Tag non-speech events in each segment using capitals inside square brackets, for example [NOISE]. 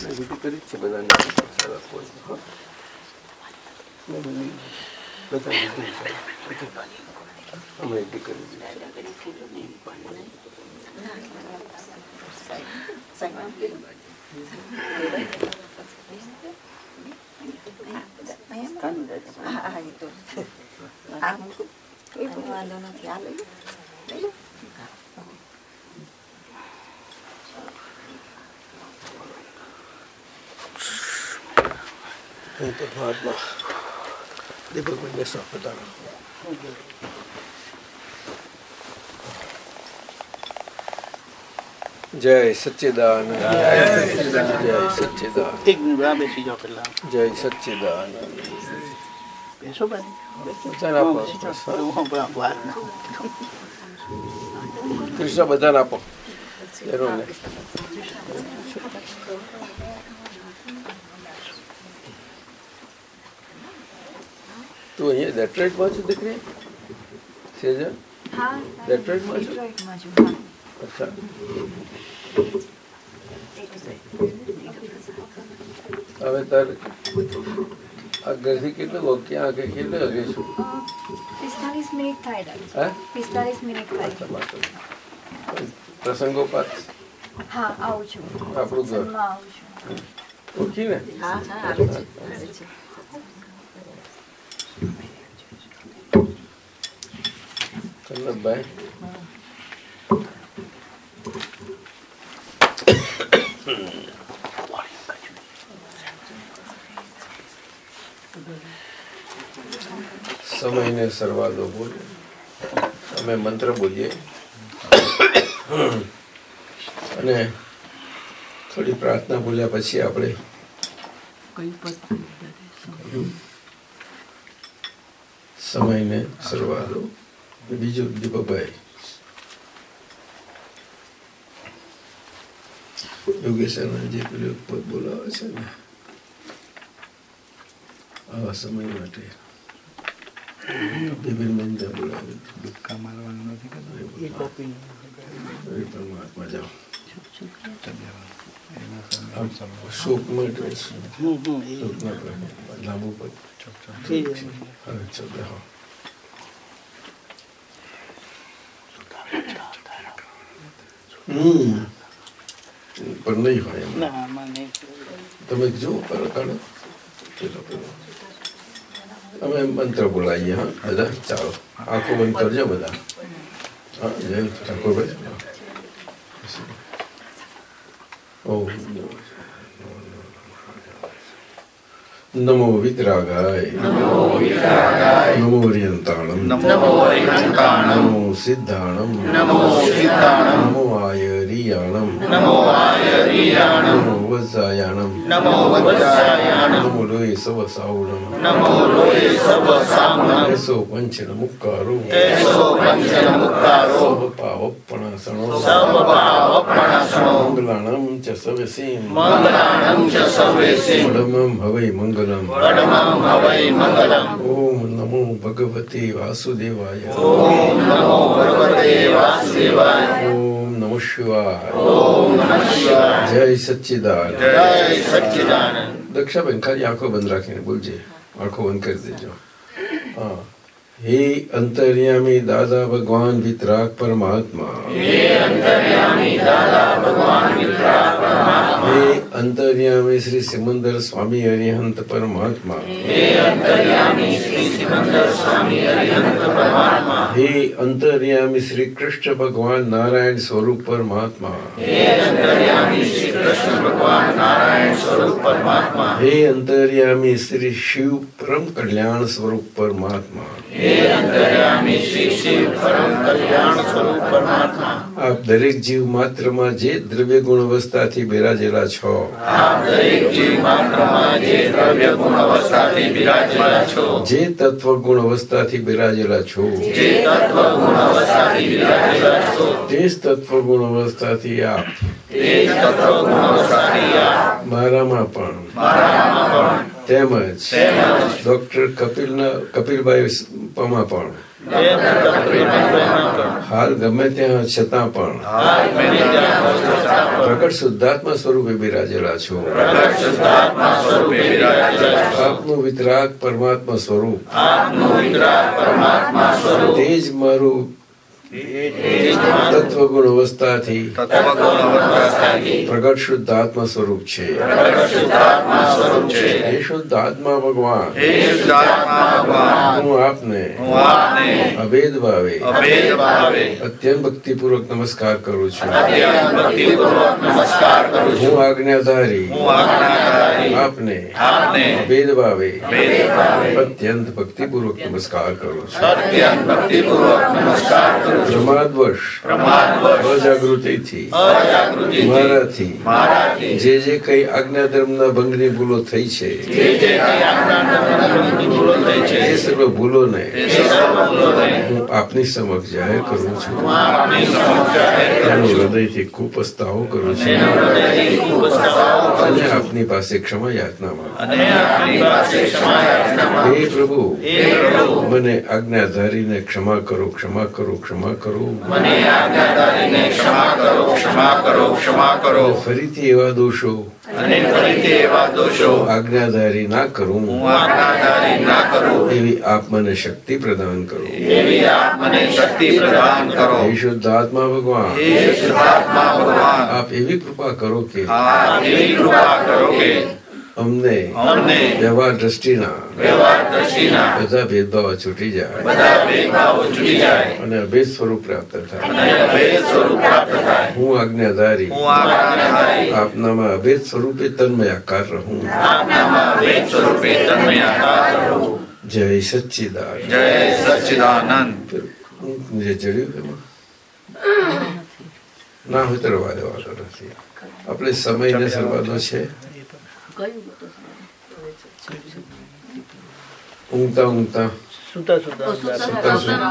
વિધિ કરી છે બધાને. વાંધો નથી આ લઈ અહીં તો મહાત્મા દીપકભાઈ બેસો પોતાનો જય સચ્ચિદાનંદ જય સચ્ચિદાનંદ એક મિનિટ આ બેસી જાઓ પેલા જય સચ્ચિદાનંદ બેસો હું કૃષ્ણ બધાને આપો જરૂર તું અહીંયા ડેટ્રોઇટમાં છું દીકરી? સેજન હા ડેટ્રોઇટમાં છું? અચ્છા. હવે તાર આ ઘરથી કેટલું વાગે- ક્યાં કે કેટલું વાગે છું પિસ્તાલીસ મિનિટ થાય દાદા. હે? પિસ્તાલીસ મિનિટ થાય. પ્રસંગોપાત હા આવું છું. આપણું ઘર. ઓકે ને? હા હા આવે છે આવે છે. કલ્લભભાઈ સમયને સરવાદો બોલે અમે મંત્ર બોલીએ અને થોડી પ્રાર્થના બોલ્યા પછી આપણે સમયને સરવાળો. બીજું દીપકભાઈ યોગેશ્વરના જે પેલું પદ બોલાવે છે ને આવા સમય માટે. મંત્ર બોલાવે. ધક્કા મારવાનું નથી કરતું. એ પરમાત્મા જાઓ. શોક માટે લાંબુ હમ પણ નહીં હોય તમે જો કરો કાઢો અમે મંત્ર બોલાવીએ હા બધા ચાલો આખો બંધ કરજો બધા હા જય ઠાકોરભાઈ ઓમ નમો વિતરાગાય નમો રિયંતાણમ નમો હરિહંતાણમ નમો સિદ્ધાણમ નમો નમો ભગવતે વાસુદેવાય નમો ભગવતે વાસુદેવાય નમઃ શિવાય ઓમ નમઃ શિવાય જય સચ્ચિદાન જય સચ્ચિદાનંદ દક્ષાબેન ખાલી આંખો બંધ રાખીને બોલજે આંખો બંધ કરી દેજો હા હે અંતર્યામી દાદા ભગવાન વિતરાગ પરમાત્મા. હે અંતર્યામી દાદા ભગવાન વિતરા પરમાત્મા. હે અંતર્યામી શ્રી સિમંદર સ્વામી અરિહંત પરમાત્મા. હે અંતર્યામી શ્રી સિમંદર સ્વામી હરિહંત પરમાત્મા. હે અંતર્યામી શ્રી કૃષ્ણ ભગવાન નારાયણ સ્વરૂપ પરમાત્મા. હે અંતર્યામી શ્રી કૃષ્ણ ભગવાન નારાયણ સ્વરૂપ પરમાત્મા. હે અંતર્યામી શ્રી શિવ પરમ કલ્યાણ સ્વરૂપ પરમાત્મા. આપ દરેક જીવ માત્રમાં જે દ્રવ્ય ગુણ અવસ્થાથી બિરાજેલા છો. જે તત્વ ગુણ અવસ્થાથી બિરાજેલા છો. તે તત્વ ગુણ અવસ્થાથી આપ. તે જ તત્વ ગુણ અવસ્થાથી આપ મારામાં પણ. તેમજ ડોક્ટર કપિલના કપિલભાઈ પમા પણ. હાલ ગમે ત્યાં છતાં પણ. પ્રગટ શુદ્ધાત્મા સ્વરૂપે બિરાજેલા છો. આપનું વિતરાગ પરમાત્મા સ્વરૂપ. તે જ મારું તત્વગુણ અવસ્થાથી પ્રગટ શુદ્ધ આત્મા સ્વરૂપ છે. હે શુદ્ધ આત્મા ભગવાન. હે આપને અભેદ ભાવે. અત્યંત ભક્તિપૂર્વક નમસ્કાર કરું છું. હું આજ્ઞાધારી. આપને અભેદ ભાવે. ભાવે. અત્યંત ભક્તિપૂર્વક નમસ્કાર કરું છું. પ્રમાદવશ અજાગૃતિથી મારાથી. જે જે કઈ આજ્ઞા ધર્મના ભંગની ભૂલો થઈ છે. જે જે કંઈ આજ્ઞાની ભૂલો થઈ છે. એ સર્વ સર્વ ભૂલોને હું આપની સમક્ષ જાહેર કરું છું. છું. હૃદયથી ખૂબ પસ્તાવો કરું છું. તેનો હૃદયથી ખૂબ પસ્તાવો કરું અને છું. આપની પાસે ક્ષમા યાચના માંગુ હે પ્રભુ. મને આજ્ઞાધારીને ક્ષમા કરો ક્ષમા કરો ક્ષમા કરો. મને આજ્ઞાધારીને ક્ષમા કરો ક્ષમા કરો ક્ષમા કરો. ફરીથી એવા દોષો. અને ફરીથી એવા દોષો. આજ્ઞાધારી ના કરું. હું આજ્ઞાધારી ના કરું. એવી આપ મને શક્તિ પ્રદાન કરો. એવી આપ મને શક્તિ પ્રદાન કરો. હે શુદ્ધાત્મા ભગવાન. હે શુદ્ધાત્મા ભગવાન. આપ એવી કૃપા કરો કે આપ એવી કૃપા કરો કે અમને. અમને. વ્યવહાર દ્રષ્ટિના. વ્યવહાર દ્રષ્ટિના. બધા ભેદભાવો છૂટી જાય. બધા ભેદભાવો છૂટી જાય. અને અભેદ સ્વરૂપ પ્રાપ્ત થાય. અને અભેદ સ્વરૂપ પ્રાપ્ત થાય. હું આજ્ઞાધારી. હું આજ્ઞાધારી. આપનામાં અભેદ સ્વરૂપે તન્મયાકાર રહું. આપનામાં અભેદ સ્વરૂપે તન્મયાકાર રહું. જય સચ્ચિદાન જય સચ્ચિદાનંદ. જે ચડ્યું એમાં? ના હોય તો રવા દેવાનો નથી. આપણે સમયને સરવાદો છે. ઊંઘતા ઊંઘતા સુતા સુતા સુતા સુતા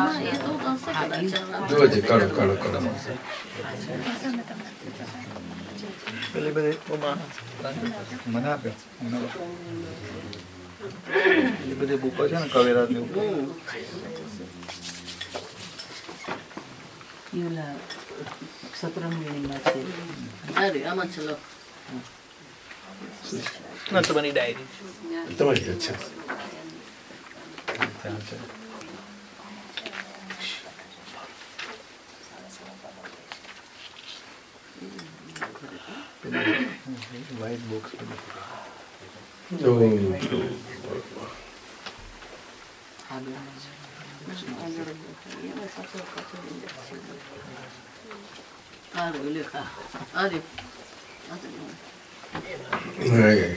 જુઓ છે કાઢો કાઢો કાઢો પેલી બધી ઓમાં મને આપે મને આપે. પેલી બધી બુકો છે ને કવિરાજની ઉપર અરે આમાં ચલો ના તમારી ડાયરી તમારી જ છે ત્યાં છે. વ્હાઈટ બોક્સ ઓમ. અરે લેખા અરે હાય.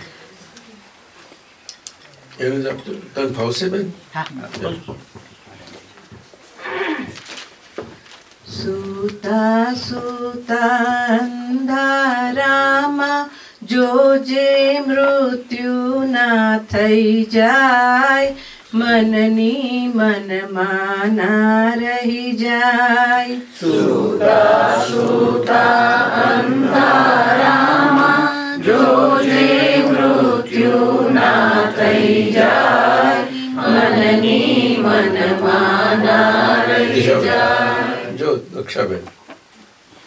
એને જ આપજો તને ફાવશે બેન સુતા સુતા અંધારામાં જોજે મૃત્યુ ના થઈ જાય મનની મનમાં ના રહી જાય જો દક્ષાબેન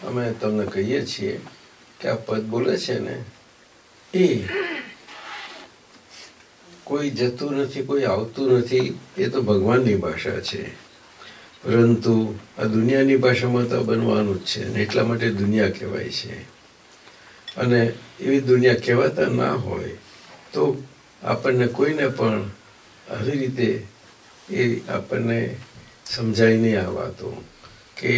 અમે તમને કહીએ છીએ કે આ પદ બોલે છે ને એ કોઈ જતું નથી કોઈ આવતું નથી એ તો ભગવાનની ભાષા છે. પરંતુ આ દુનિયાની ભાષામાં તો બનવાનું જ છે ને એટલા માટે દુનિયા કહેવાય છે. અને એવી દુનિયા કહેવાતા ના હોય, તો આપણને કોઈને પણ આવી રીતે એ આપણને સમજાય નહીં આ વાતો કે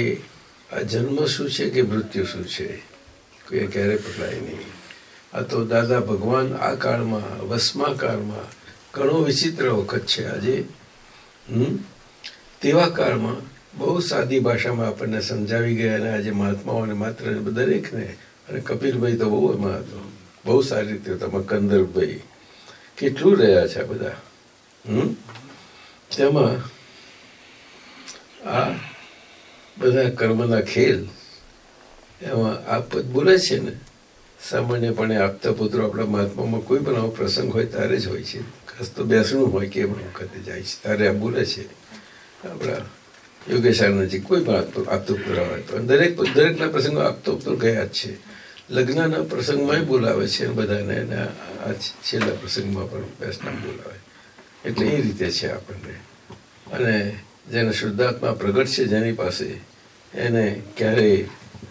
આ જન્મ શું છે કે મૃત્યુ શું છે, કોઈ ક્યારે પકડાય નહીં. આ તો દાદા ભગવાન આ કાળમાં, વસમા કાળમાં ઘણો વિચિત્ર વખત છે આજે. તેવા કાળમાં બહુ સાદી ભાષામાં આપણને સમજાવી ગયા અને આજે મહાત્માઓને માત્ર દરેકને અને કપિલભાઈ તો બહુ એમાં હતો. બહુ સારી રીતે તમે કંદરભાઈ. કેટલું રહ્યા છે બધા? હમ? તેમાં આ બધા કર્મના ખેલ, એમાં આ બોલે છે ને? સામાન્યપણે આપતા પુત્રો આપણા મહાત્મામાં કોઈ પણ આવો પ્રસંગ હોય ત્યારે જ હોય છે. ખાસ તો બેસણું હોય કે એ વખતે જાય છે, ત્યારે આ બોલે છે. આપણા યોગેશ આનંદજી કોઈ પણ આપતો આપતો હોય તો. દરેક દરેકના પ્રસંગો આપતો પુત્ર ગયા જ છે. લગ્નના પ્રસંગમાં બોલાવે છે, બધાને આ છેલ્લા પ્રસંગમાં પણ વૈષ્ણવ બોલાવે. એટલે એ રીતે છે આપણને. અને જેને શુદ્ધાત્મા પ્રગટ છે જેની પાસે, એને ક્યારેય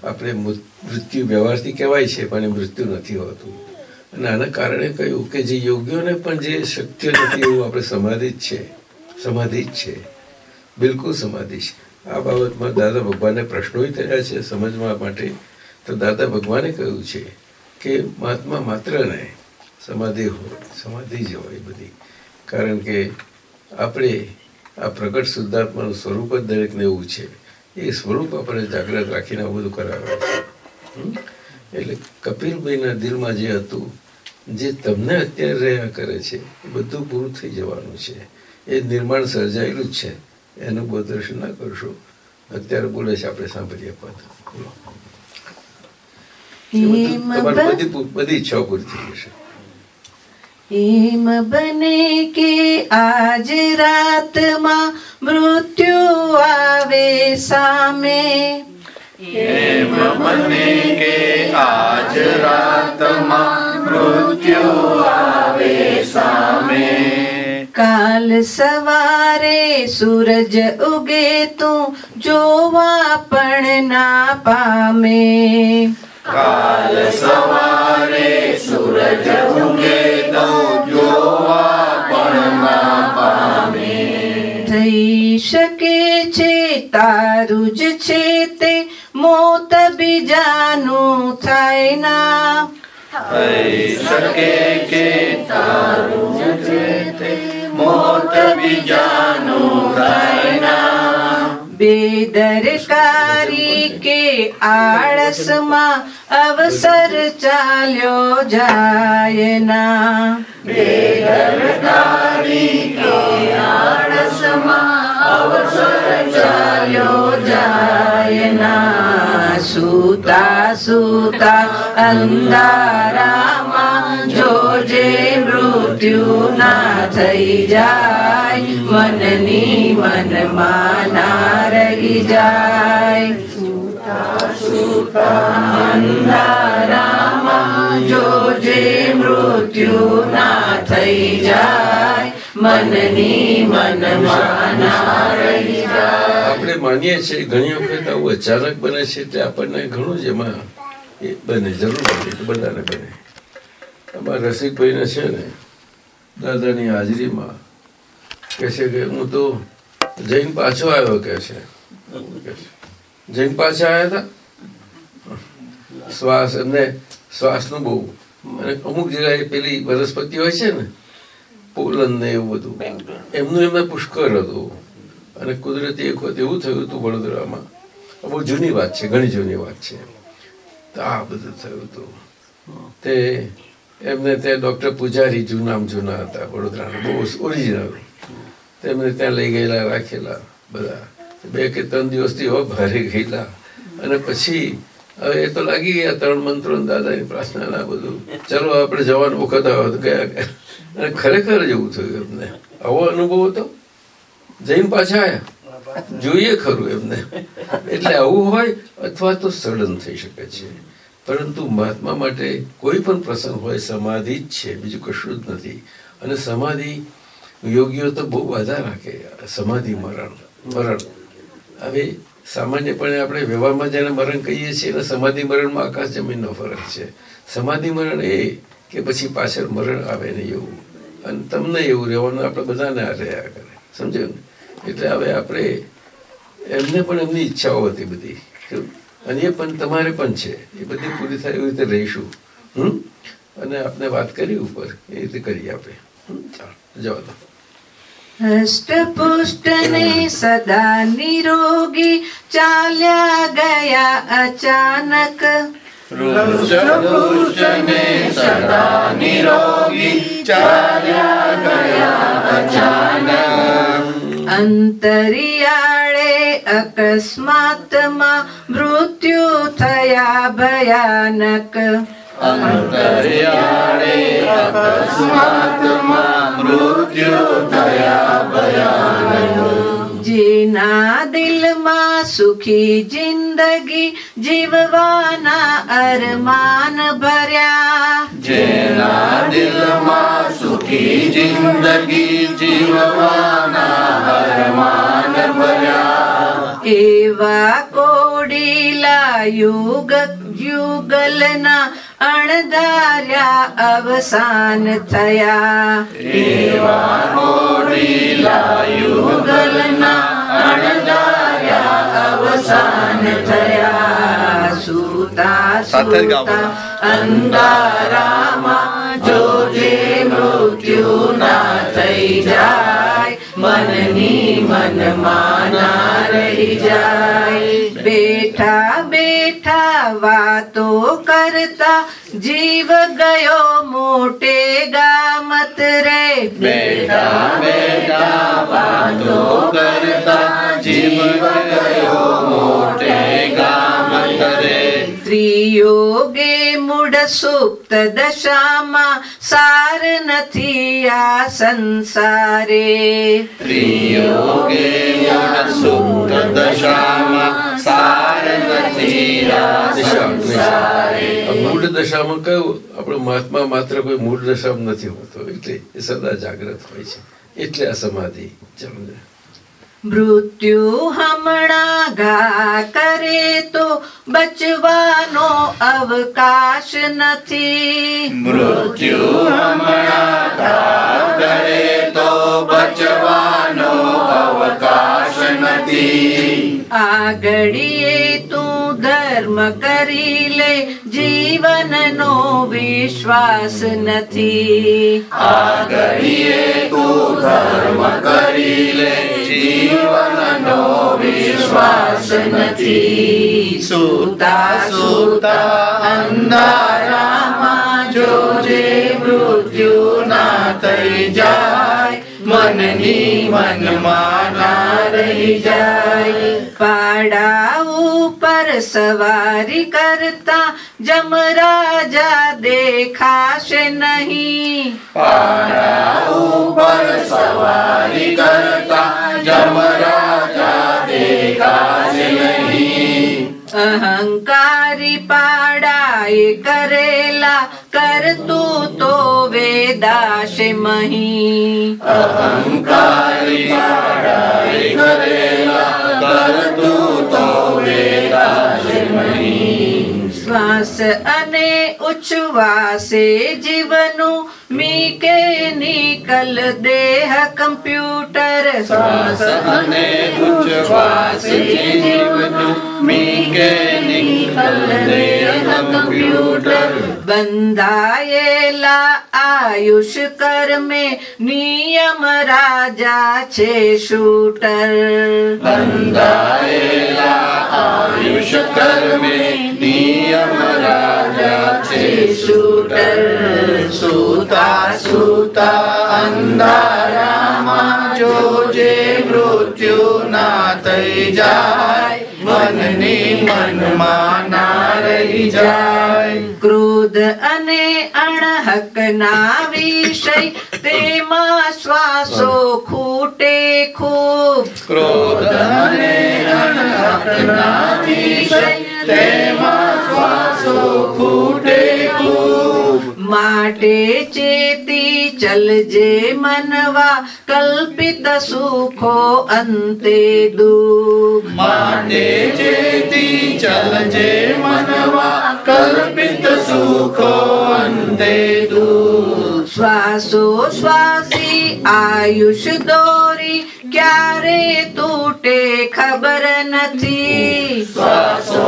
આપણે મૃત્યુ વ્યવહારથી કહેવાય છે, પણ એ મૃત્યુ નથી હોતું. અને આના કારણે કહ્યું કે જે યોગ્યોને પણ જે શક્ય નથી એવું આપણે સમાધિ જ છે, સમાધિ જ છે. બિલકુલ સમાધિ છે. આ બાબતમાં દાદા ભગવાનને પ્રશ્નો થયા છે સમજવા માટે. તો દાદા ભગવાને કહ્યું છે કે મહાત્મા માત્ર ને સમાધિ હોય, સમાધિ જ હોય બધી. કારણ કે આપણે આ પ્રગટ શુદ્ધાત્માનું સ્વરૂપ જ દરેકને એવું છે. એ સ્વરૂપ આપણે જાગ્રત રાખીને આ બધું કરાવે. છે એટલે કપિલભાઈના દિલમાં જે હતું, જે તમને અત્યારે રહ્યા કરે છે, એ બધું પૂરું થઈ જવાનું છે. એ નિર્માણ સર્જાયેલું જ છે. એનું બહુ દર્શન ના કરશો. અત્યારે બોલે છે, આપણે સાંભળીએ પદ બોલો. તમારી બધી ઈચ્છાઓ પૂરી થઈ જશે હિમ બને કે આજ રાતમાં મૃત્યુ આવે સામે? હિમ બને કે આજ રાતમાં મૃત્યુ આવે સામે? કાલ સવારે સૂરજ ઉગે તું જોવા પણ ના પામે. કાલ સવારે સૂરજ ઉગે તો જોવા પણ ના પામે થઈ શકે છે તારું જ છે તે મોત બીજાનું થાય ના થઈ શકે કે તારું છે તે મોત બીજાનું થાય ના બેદરકારી કે આળસમાં અવસર ચાલ્યો જાય ના ચાલ્યો જાય ના સુતા સુતા અંધારામાં જોજે મૃત્યુ થઈ જાય, મનની મનમાં ના જાય. અંધારામાં જોજે મૃત્યુ ના થઈ જાય, મનની મનમાં આપણે માનીએ છીએ, ઘણી વખત આવું અચાનક બને છે એટલે આપણને ઘણું જ એમાં બને, જરૂર તો બધાને બને. અમારા રસિકભાઈને છે ને દાદાની હાજરીમાં કે છે કે હું તો જૈન પાછો આવ્યો કે છે. જૈન પાછા આવ્યા હતા? શ્વાસ, એમને શ્વાસનું બહુ. અને અમુક જગ્યાએ પેલી વનસ્પતિ હોય છે ને, પોલન ને એવું બધું. એમનું એમને પુષ્કળ હતું. અને કુદરતી એક વખત એવું થયું હતું વડોદરામાં. બહુ જૂની વાત છે, ઘણી જૂની વાત છે. આ બધું થયું હતું. તે એમને ત્યાં ડૉક્ટર પૂજારી જૂનામ જૂના હતા, વડોદરાના, બહુ ઓરિજિનલ તેમને ત્યાં લઈ ગયેલા, રાખેલા બધા. બે કે ત્રણ દિવસથી હો ભારે ગયેલા. અને પછી હવે એ તો લાગી ગયા ત્રણ મંત્રો દાદાની પ્રાર્થના બધું. ચલો આપણે જવાનું વખત આવ્યો તો ગયા ગયા. અને ખરેખર જેવું થયું એમને. આવો અનુભવ હતો? જઈને પાછા આવ્યા જોઈએ ખરું એમને. એટલે આવું હોય અથવા તો સડન થઈ શકે છે. પરંતુ મહાત્મા માટે કોઈ પણ પ્રસંગ હોય, સમાધિ જ છે, બીજું કશું જ નથી. અને સમાધિ યોગીઓ તો બહુ બાધા રાખે, સમાધિ મરણ મરણ. હવે સામાન્યપણે આપણે વ્યવહારમાં જેને મરણ કહીએ છીએ અને સમાધિ મરણમાં આકાશ જમીનનો ફરક છે. સમાધિ મરણ એ કે પછી પાછળ મરણ આવે ને એવું. અને તમને એવું રહેવાનું, આપણે બધાને આ રહ્યા કરે. સમજ્યું ને? એટલે હવે આપણે એમને પણ એમની ઈચ્છાઓ હતી બધી. અને એ પણ તમારે પણ છે. એ બધી પૂરી થાય એવી રીતે રહીશું. હમ? અને આપણે વાત કરી ઉપર એ રીતે કરીએ આપણે જવા દો. હષ્ટપુષ્ટ ને સદા નિરોગી ચાલ્યા ગયા અચાનક. સદા નિરોગી ચાલ્યા ગયા અચાનક. અંતરિયાળે અકસ્માતમાં મૃત્યુ થયા ભયાનક. અંતરિયાળે અકસ્માતમાં મૃત્યુ થયા ભયાનક. જેના દિલમાં સુખી જિંદગી જીવવાના અરમાન ભર્યા जिन्दगी जीववाना हरमान भया एवा कोडीला युग युगलना अणधार्या अवसान थया एवा कोडिला युगलना अणधार्या अवसान थया सूता सूता अङ्गारा जो થઈ જાય મનની મનમાં ના રહી જાય બેઠા બેઠા વાતો કરતા જીવ ગયો મોટે ગામત રે બેઠા બેઠા વાતો કરતા જીવ ગયો ત્રિયોગે મૂળ સુપ્ત દશામાં સાર નથી આ સંસારે ત્રિયોગે મૂળ સુપ્ત દશામાં સાર નથી આ સંસારે મૂળ દશામાં કયું? આપણો મહાત્મા માત્ર કોઈ મૂળ દશામાં નથી હોતો એટલે એ સદા જાગ્રત હોય છે. એટલે આ સમાધિ ચલો મૃત્યુ હમણાં ઘા કરે તો બચવાનો અવકાશ નથી મૃત્યુ હમણાં ઘા કરે તો બચવાનો અવકાશ નથી આગળીએ તું ધર્મ કરી લે, જીવનનો વિશ્વાસ નથી. આગળીએ તું ધર્મ કરી લે, જીવનનો વિશ્વાસ નથી. સુતા સુતા અંધારામાં જોજે મૃત્યુ ના થઈ જાય મનની મનમાં ના રહી જાય પાડા ઉપર સવારી કરતા જમરાજા દેખાશે નહીં પાડા ઉપર સવારી કરતા જમરાજા દેખાશે નહીં અહંકારી પાડાએ કરેલા કરતું તો વેદાશે મહી. અહંકારી પાડાએ કરેલા કરતું તો વેદાશે નહીં શ્વાસ અને ઉચ્છ્વાસે જીવનું મિકેનિકલ દેહ કમ્પ્યુટર. શ્વાસ અને ઉચ્છ્વાસ જીવનું મિકેનિકલ દેહ કમ્પ્યુટર બંધાયેલા આયુષ કર્મે નિયમ રાજા છે શૂટર. બંધાયેલા આયુષ કર્મે નિયમ રાજા છે શૂટર. સુતા સુતા, અંધારામાં જોજે મૃત્યુ ના થઈ જાય મનની મનમાં ના રહી જાય. ક્રોધ અને અણહકના વિષય તેમાં શ્વાસો ખૂટે ખૂબ. ક્રોધ અને અનહતના વિષય તેમાં શ્વાસો ખૂટે ખૂબ. માટે ચેતી ચલજે મનવા કલ્પિત સુખો અંતે દુઃખ માટે જેતી ચલજે મનવા કલ્પિત સુખો અંતે દુઃખ શ્વાસો શ્વાસી, આયુષ દોરી, ક્યારે તૂટે ખબર નથી. શ્વાસો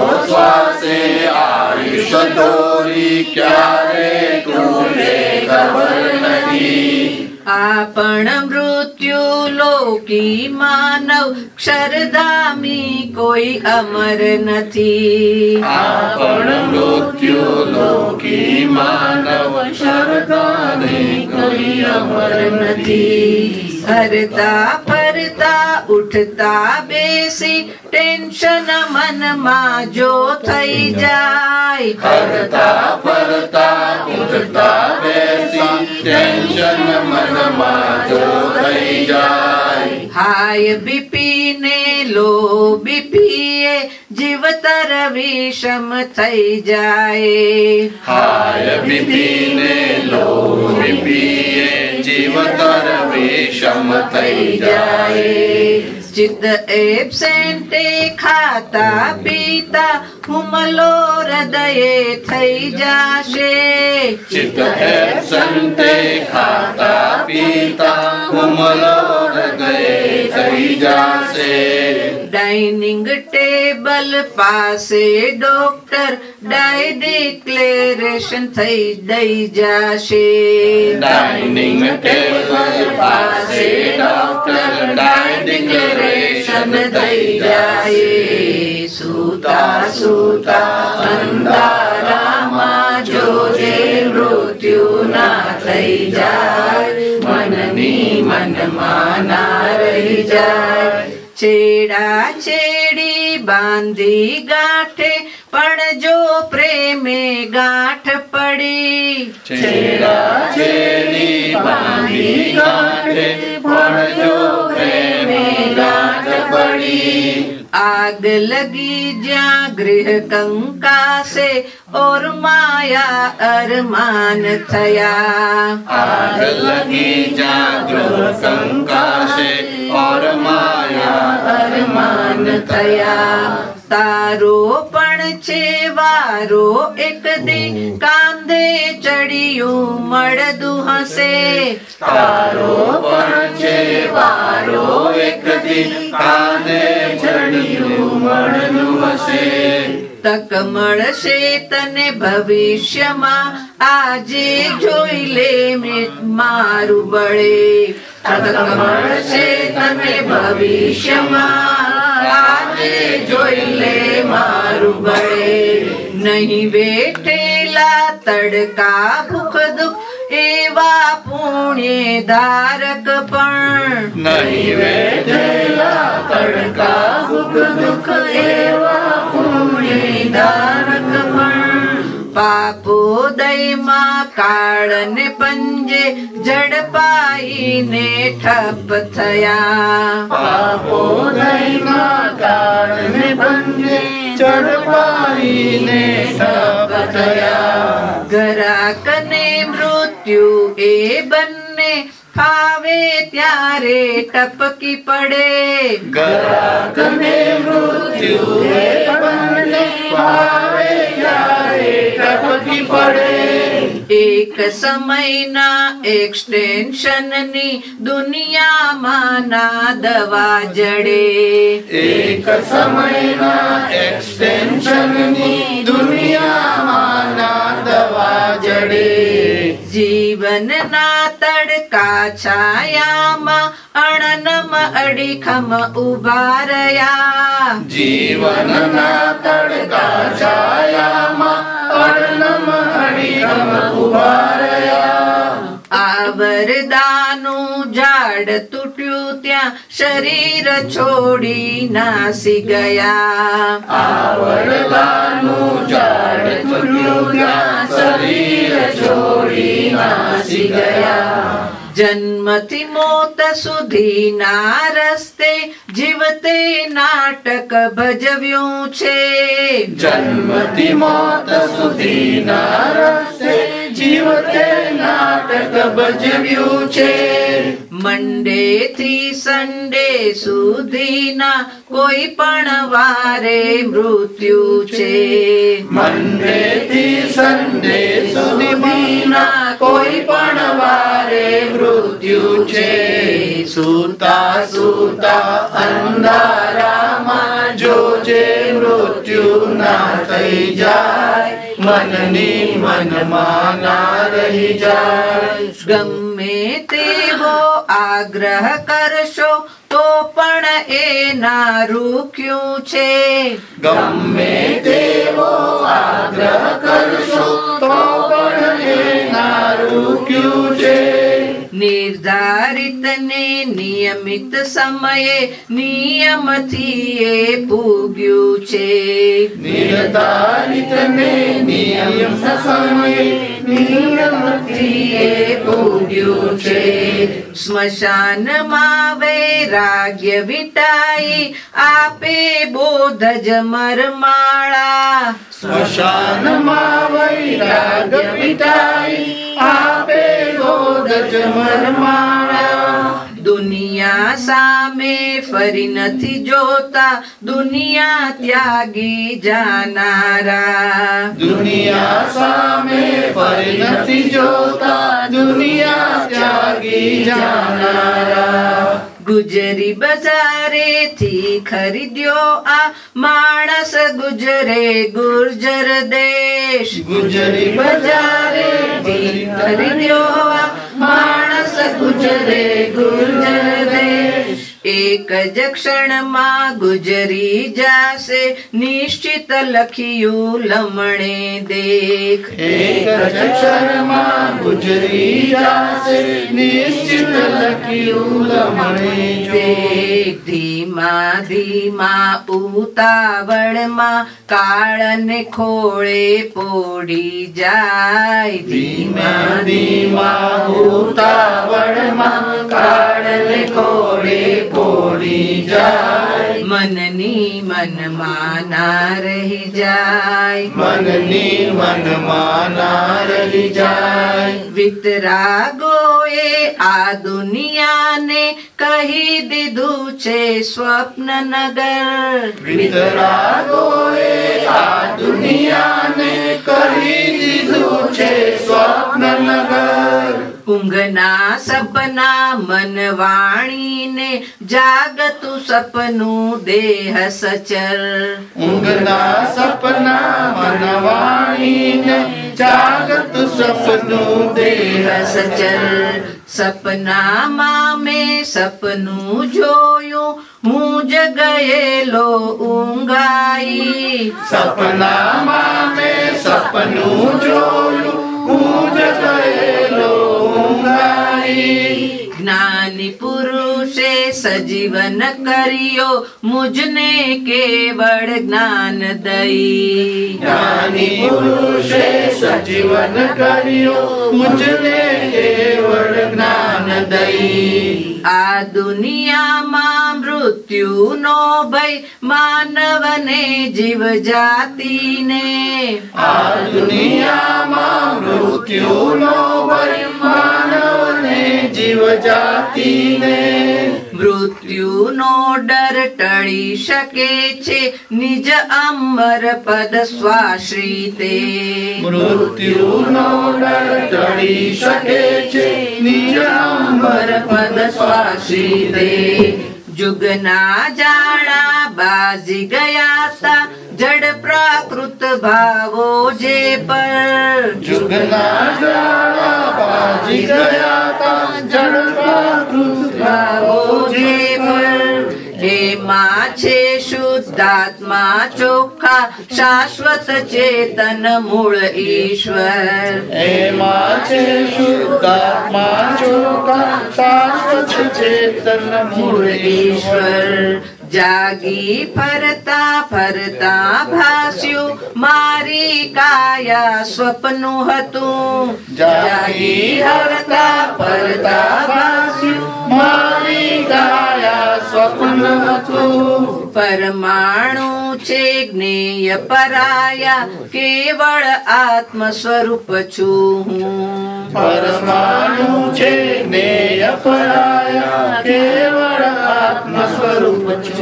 આયુષ દોરી, ક્યારે તૂટે ખબર નથી. આપણ મૃત્યુ લોકી માનવ ક્ષરધામી કોઈ અમર નથી. આપણ મૃત્યુ લોકી માનવ શરદાને કોઈ અમર નથી. હરતા ફરતા ઉઠતા બેસી ટેન્શન મનમાં જો થઈ જાય. હરતા ફરતા ઉઠતા બેસી ટેન્શન મનમાં જો થઈ જાય. હાય બીપીને લોભી જીવ જીવતર વિષમ થઈ જાય. હાય બીપીને લોહી જીવતર વિષમ થઈ જાય ચિત્ત એબસેન્ટે ખાતા પીતા હુમલો હૃદયે થઈ જાશે ચિત્ત એબસેન્ટે ખાતા પીતા હુમલો હૃદયે થઈ જાશે ડાઇનિંગ ટેબલ પાસે ડોક્ટર ડાય ડિક્લેરેશન થઈ દઈ જાશે. ડાઇનિંગ ટેબલ પાસે ડોક્ટર ડાય ડિક્લેરેશન થઈ જાય સુતા સુતા અંધારામાં જોજે મૃત્યુ ના થઈ જાય. મનની મનમાં ના રહી જાય. છેડા છેડી બાંધી ગાંઠે, પણ જો પ્રેમે ગાંઠ પડી. છેડા છેડી બાંધી ગાંઠે, પણ જો પ્રેમે ગાંઠ बड़ी आग लगी ज्या गृह कंका से और माया अरमान थया आग लगी ज्या गृह कंका से और माया अरमान थया તારો પણ છે વારો એક દી કાંધે ચડિયું મળદું હશે. તારો પણ છે વારો એક દી કાને ચડ્યું મળદું હશે. તક મળશે તને ભવિષ્યમાં. આજે જોઈ લે મેં મારું બળે. તક મળશે તને ભવિષ્યમાં. આજે જોઈ લે મારું બળે. નહીં બેઠેલા તડકા ભૂખ દુઃખ, એવા પુણ્ય ધારક પણ. નહીં બેઠેલા તડકા ભૂખ દુઃખ, એવા પુણ્યધારક પણ. પાપોદયમાં કાળને પંજે ઝડપાઈને ઠપ થયા. પાપોદયમાં કાળને બંને ચડપાઈને ઠપ થયા. ગરાકને મૃત્યુ એ બંને ફાવે ત્યારે ટપકી પડે. ગરાકને મૃત્યુ એ બંને ફાવે ત્યારે ટપકી પડે. એક સમયના એક્સટેન્શનની દુનિયામાં ના દવા જડે. એક સમયના એક્સટેન્શનની દુનિયામાં ના દવા જડે. જીવનના તડકા છાયામાં અણનમ અડીખમ ઊભા રહ્યા. જીવનના તડકા છાયામાં અર્ણમ હરિમ ઝાડ તૂટ્યું ત્યાં શરીર છોડી નાસી ગયા. ઝાડ તૂટ્યું ત્યાં શરીર છોડી નાસી ગયા. जन्मति मोत सुधीनारस्ते जीवते नाटक भजव्यूं छे जन्मति मोत सुधीनारस्ते જીવતે નાટક ભજવ્યું છે. મંડે થી સન્ડે સુધીના કોઈ પણ વારે મૃત્યુ છે. મંડે થી સન્ડે સુધીના કોઈ પણ વારે મૃત્યુ છે. સુતા સુતા અંધારામાં જોજે મૃત્યુ ના થઈ જાય મનની મનમાં ના રહી જાય ગમે તેવો આગ્રહ કરશો તો પણ એ ના રૂક્યું છે ગમે તેવો આગ્રહ કરશો તો પણ એ ના રૂક્યું છે નિર્ધારિત ને નિયમિત સમયે નિયમથી એ પૂગ્યું છે. નિર્ધારિત ને નિયમ સમયે નિયમથી મથીએ પૂગ્યું છે. સ્મશાનમાં વૈરાગ્ય વિટાઈ આપે બોધ જ મરમાળા સ્મશાનમાં વૈરાગ્ય વિટાઈ આપે દુનિયા સામે ફરી નથી જોતા દુનિયા ત્યાગી જાનારા. દુનિયા સામે ફરી નથી જોતા દુનિયા ત્યાગી જાનારા. ગુજરી બજારે થી ખરીદ્યો આ માણસ ગુજરે ગુર્જર દેશ. ગુજરી બજારે ખરીદ્યો આ Bye. માણસ ગુજરે ગુજરે. એક જ ક્ષણમાં ગુજરી જાશે નિશ્ચિત લખ્યું લમણે દેખ. એક જ ક્ષણમાં ગુજરી જાશે નિશ્ચિત લખ્યું લમણે દેખ. ધીમા ધીમા ઉતાવળમાં કાળને ખોળે પોડી જાય. ધીમા ધીમા ઉતાવળમાં કાળને કોડે પોડી જાય મનની મનમાં ના રહી જાય. મનની મનમાં ના રહી જાય. વિતરાગોએ આ દુનિયાને કહી દીધું છે સ્વપ્ન નગર. વિતરાગોએ આ દુનિયાને કહી દીધું છે સ્વપ્નનગર ઊંઘના સપના મન વાણીને જાગતું સપનું દેહ સચર. ઊંઘના સપના મનવાણીને જાગતું સપનું દેહ સચર. સપનામાં મેં સપનું જોયું હું જ ગયેલો ઊંઘાઈ. સપનામાં મેં સપનું જોયું હું જ ગયેલો ઊંઘાઈ જ્ઞાની પુરુષે સજીવન કર્યો મુજને કેવળ જ્ઞાન દઈ. જ્ઞાની પુરુષે સજીવન કર્યો મુજને કેવળ જ્ઞાન દઈ. આ દુનિયામાં મૃત્યુનો ભય માનવને જીવ જાતિને આ દુનિયામાં મૃત્યુનો ભય જીવ જાતિને મૃત્યુનો ડર ટળી શકે છે. નિજ અમર પદ સ્વાશ્રિતે. મૃત્યુનો ડર ટળી શકે છે. નિજ અમર પદ સ્વાશ્રિતે. જુગના જાણા બાજી ગયા તા જડ પ્રાકૃત ભાવો જે પર જુગના જાણા બાજી ગયા તા જડ પ્રાકૃત ભાવો જે પર हेमा छे शुद्धात्मा चोखा शाश्वत चेतन मूळ ईश्वर। हे मा चेशु दात्मा चोका शाश्वत चेतन मूळ ईश्वर। જાગી ફરતા ફરતા ભાસ્યું. મારી કાયા સ્વપ્નું હતું. જાગી હરતા ફરતા ભાસ્યું. મારી કાયા સ્વપ્ન હતું. પરમાણુ છે જ્ઞેય પરાયા. કેવળ આત્મ સ્વરૂપ છું. હું પરમાણુ છે જ્ઞેય પરાયા. કેવળ આત્મ સ્વરૂપ છું.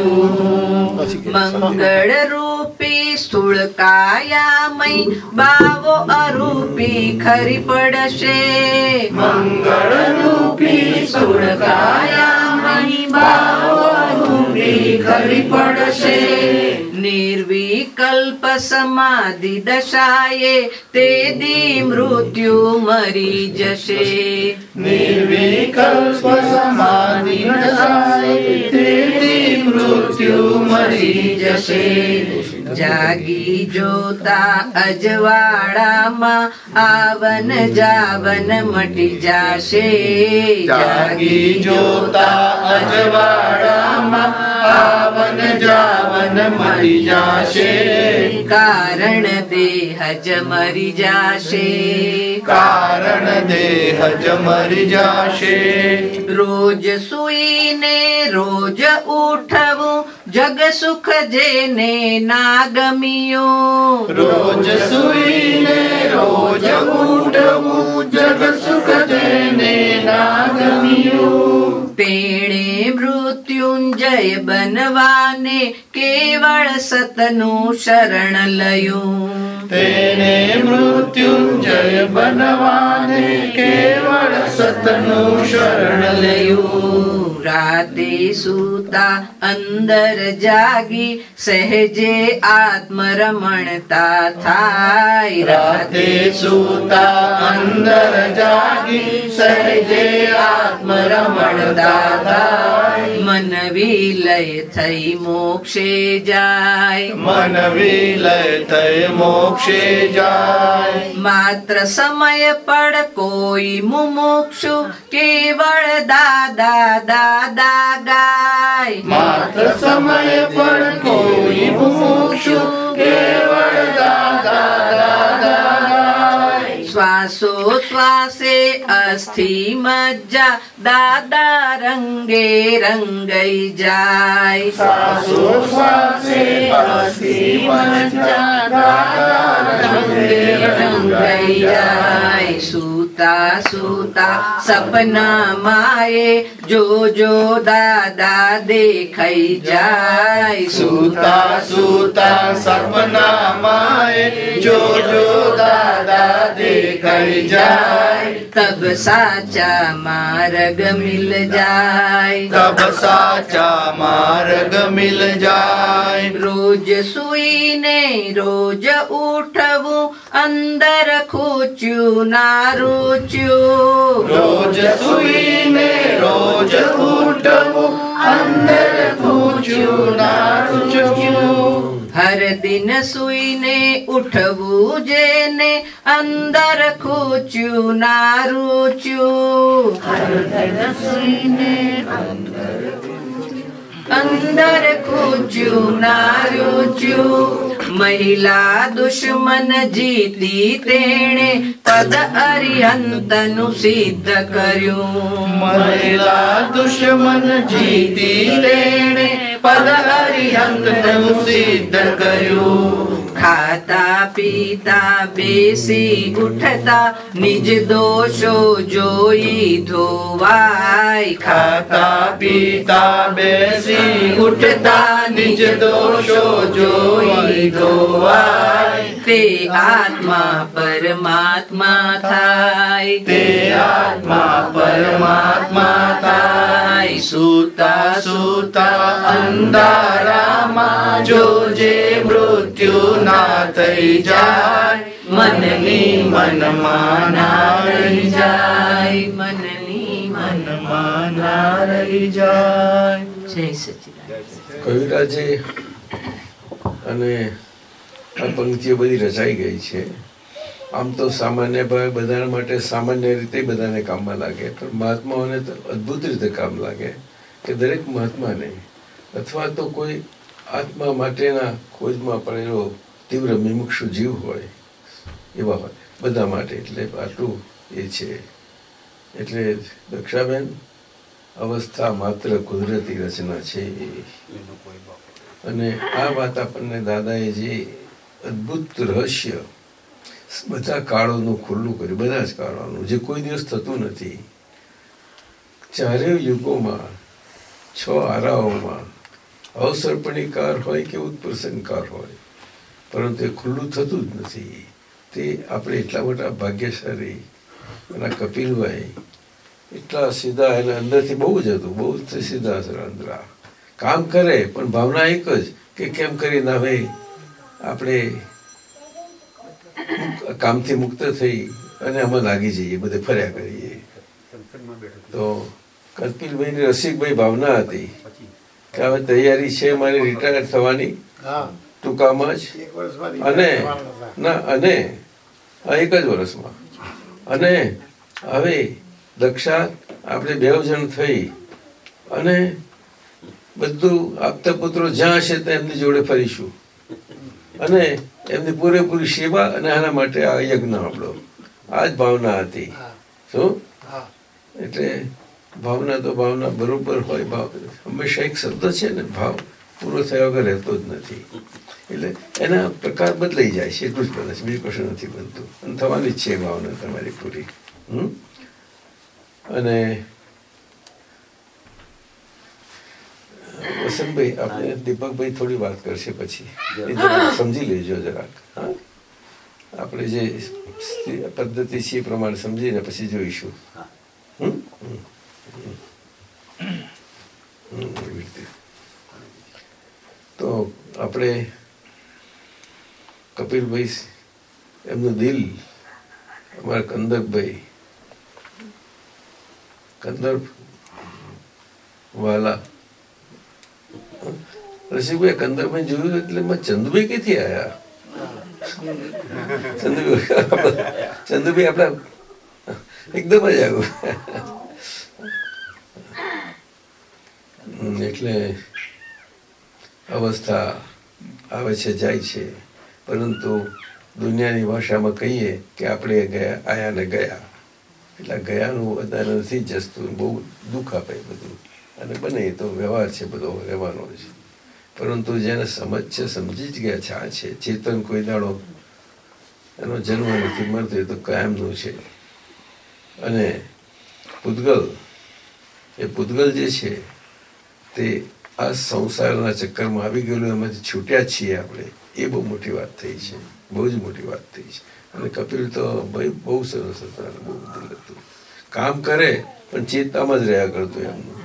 मङ्गलरूपी सुलकायामयी भावो अरूपि पडशे मङ्गलरूपी सुलकायामयी भावूपीरि पडशे નિર્વિકલ્પ સમાધિ દશાએ તે દી મૃત્યુ મરી જશે નિર્વિકલ્પ સમાધિ દશાએ તેથી મૃત્યુ મરી જશે જાગી જોતા અજવાળામાં આવન જાવન મટી જાશે જાગી જોતા અજવાળામાં આવન જાવન મરી જાશે. કારણ દેહ જ મરી જાશે. કારણ દેહ જ મરી જાશે. રોજ સુઈને રોજ ઉઠવું જગ સુખ જેને ના ગમ્યું રોજ સુઈને રોજ ઉઠવું મૃત્યુંજય બનવાને કેવળ સતનું શરણ લયું. તેને મૃત્યુંજય બનવાને કેવળ સતનું શરણ લયું. રાતે સૂતા અંદર જાગી સહેજે આત્મરમણતા થાય. રાતે સૂતા અંદર જાગી સહેજે આત્મરમણતા થાય. મન વિલય થઈ મોક્ષે જાય. મન વિલય થઈ મોક્ષે જાય. માત્ર સમય પડ કોઈ મુમુક્ષુ કેવળ દાદા દાદા ગાય. માત્ર સમય પડ કોઈ મુમુક્ષુ કેવળ દાદા દાદા. શ્વાસો શ્વાસે અસ્થિ મજ્જા દાદા રંગે રંગઈ જાય. શ્વાસો શ્વાસે અસ્થિ મજ્જા દાદા રંગે રંગઈ જાય. સૂતા સૂતા સપના માએ જો જો દાદા દેખાઈ જાય સૂતા સૂતા સપના માએ જો જો દાદા દેખાઈ જાય તબ સાચા માર્ગ મિલ જાય તબ સાચા માર્ગ મિલ જાય રોજ સુઈને રોજ ઉઠવું અંદર ખૂચ્યું ના રૂચ્યું. રોજ સુઈને રોજ ઉઠવું. અંદર ખૂચ્યું ના રૂચ્યું. હર દિન સુઈને ઉઠવું જેને અંદર ખૂચ્યું ના રૂચ્યું. અંદર ખૂચ્યું ના રૂચ્યું મહિલા દુશ્મન જીતી તેણે પદ અરિહંતનું સિદ્ધ કર્યું મહિલા દુશ્મન જીતી તેણે પદ હરિહંતનું સિદ્ધ કર્યું ખાતા પીતા પીસી ઉઠતા નિજ દોષો જોઈ ધોવાય ખાતા પીતા બેસી ઉઠતા નિજ દોષો જોઈ ધોવાય તે આત્મા પરમાત્મા થાય. તે આત્મા પરમાત્મા થાય. સુતા સુતા અંધારામાં જોજે મૃત્યુ ના થઈ જાય મનની મનમાં ના રહી જાય. મનની મન મનમાં ના રહી જાય. જય સચિદાન કવિરાજે અને આ પંક્તિઓ બધી રચાઈ ગઈ છે. આમ તો સામાન્ય ભાવે બધા માટે સામાન્ય રીતે બધાને કામમાં લાગે પણ મહાત્માઓને તો અદ્ભુત રીતે કામ લાગે કે દરેક મહાત્માને અથવા તો કોઈ આત્મા માટેના ખોજમાં પડેલો તીવ્ર મિમુક્ષુ જીવ હોય એવા હોય બધા માટે. એટલે આટલું એ છે. એટલે દક્ષાબેન અવસ્થા માત્ર કુદરતી રચના છે. અને આ વાત આપણને દાદાએ જે અદ્ભુત રહસ્ય બધા કાળોનું ખુલ્લું કર્યું, બધા જ કાળોનું. જે કોઈ દિવસ થતું નથી. ચારે યુગોમાં, છ આરાઓમાં અવસર્પણીકાર હોય કે ઉત્પ્રસંગકાર હોય, પરંતુ એ ખુલ્લું થતું જ નથી. તે આપણે એટલા મોટા ભાગ્યશાળી અને કપિલભાઈ એટલા સીધા એના અંદરથી બહુ જ હતું, બહુ જ સીધા અંદરા કામ કરે, પણ ભાવના એક જ કે કેમ કરી હવે આપણે કામથી મુક્ત થઈ અને આમાં લાગી જઈએ બધે ફર્યા કરીએ. તો કલ્પિલભાઈની રસિકભાઈ ભાવના હતી. કે હવે તૈયારી છે મારી રિટાયર થવાની. ટૂંકામાં જ. અને ના અને આ એક જ વર્ષમાં. અને હવે દક્ષા આપણે બે જણ થઈ અને બધું આપતા પુત્રો જ્યાં હશે ત્યાં એમની જોડે ફરીશું. અને એમની પૂરેપૂરી સેવા અને આના માટે આ યજ્ઞ આપણો. આ જ ભાવના હતી. શું? એટલે ભાવના તો ભાવના બરોબર હોય ભાવ હંમેશા એક શબ્દ છે ને ભાવ પૂરો થયા વગર રહેતો જ નથી. એટલે એના પ્રકાર બદલાઈ જાય છે એટલું જ બને છે બીજું કશું નથી બનતું. અને થવાની જ છે ભાવના તમારી પૂરી. હમ? અને વસંતભાઈ આપણે દીપકભાઈ થોડી વાત કરશે પછી. સમજી લેજો જરાક. હા? આપણે જે પદ્ધતિ છે એ પ્રમાણે સમજીને પછી જોઈશું. તો આપણે કપિલભાઈ એમનું દિલ અમારા કંદકભાઈ કંદર વાલા રસિકભાઈ કંદરભાઈ જોયું એટલે ચંદુભાઈ ક્યાંથી આયા? ચંદુભાઈ ચંદુભાઈ આપણા એકદમ જ આવ્યું એટલે અવસ્થા આવે છે, જાય છે. પરંતુ દુનિયાની ભાષામાં કહીએ કે આપણે ગયા, આયા ને ગયા. એટલે ગયાનું વધારે નથી, જસતું બહુ દુઃખ આપે બધું. અને બને તો વ્યવહાર છે બધો, રહેવાનો છે પરંતુ જેને સમજ છે, સમજી જ ગયા છે, આ છે. ચેતન કોઈ દાડો એનો જન્મ નથી મળતો, એ તો કાયમનું છે. અને પૂતગલ, એ પૂતગલ જે છે, તે આ સંસારના ચક્કરમાં આવી ગયેલું, એમાંથી છૂટ્યા છીએ આપણે. એ બહુ મોટી વાત થઈ છે. બહુ જ મોટી વાત થઈ છે. અને કપિલ તો ભાઈ બહુ સરસ હતા બહુ દિલ હતું કામ કરે, પણ ચેતામાં જ રહ્યા કરતું એમનું.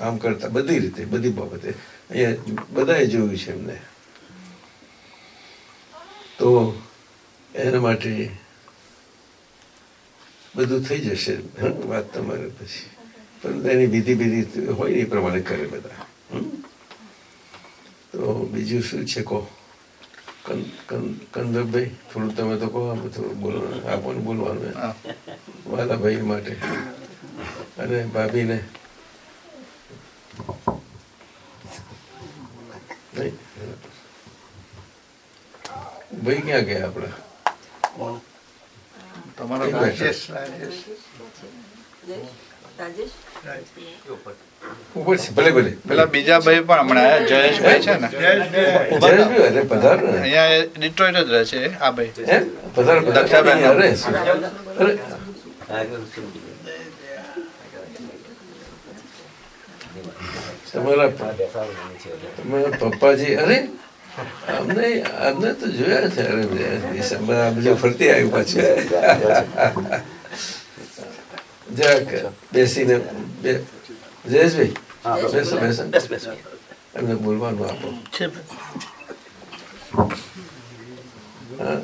કામ કરતા બધી રીતે બધી બાબતે. અહીંયા બધાએ જોયું છે એમને. તો એના માટે બધું થઈ જશે વાત તમારે પછી. પરંતુ એની વિધિ વિધિ હોય એ પ્રમાણે કરે બધા તો બીજું શું છે કહો? કંદરભાઈ થોડું તમે તો કહો આમ થોડું બોલો આપો ને બોલવાનું વાલાભાઈ વાલા ભાઈ માટે. અને ભાભીને? ભાઈ ક્યાં ગયા આપણા? તમારો રાજેશ રાજેશ. રાજેશ? ઉપર છે ભલે ભલે. પેલા બીજા ભાઈ પણ હમણાં આયા જયેશભાઈ છે ને? જયેશભાઈ પધાર. અહીંયા ડિટ્રોઇટ જ રહે છે આ ભાઈ. પધાર દક્ષાબેન. તમારા તમારા પપ્પાજી અરે અમને અમને તો જોયા છે અરે ડિસેમ્બર આ બધું ફરતી આવ્યું પાછું. [LAUGHS] જરાક બેસીને બે જયેશભાઈ બેસો બેસો એમને બોલવાનું આપો. છે હા.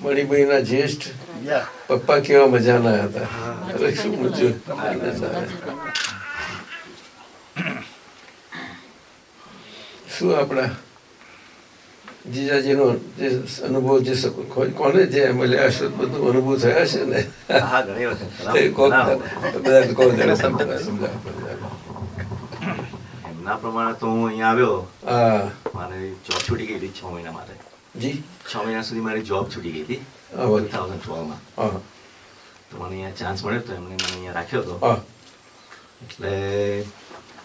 મણિભાઈ ના જ્યેષ્ઠ યા. પપ્પા કેવા મજાના હતા. અરે શું પૂછ્યું [COUGHS] શું આપણા જીજાજીનો જે અનુભવ જે કોને જે મળ્યા હશે બધું અનુભવ થયા છે ને. [LAUGHS] [LAUGHS] એમના પ્રમાણે તો હું અહીંયા આવ્યો. મારે જોબ છૂટી ગઈ હતી છ મહિના માટે. જી? છ મહિના સુધી મારી જોબ છૂટી ગઈ હતી. ટુ થાઉઝન્ડ ટ્વેલ્વમાં તો મને અહીંયા ચાન્સ મળ્યો તો એમને મને અહીંયા રાખ્યો હતો. હા.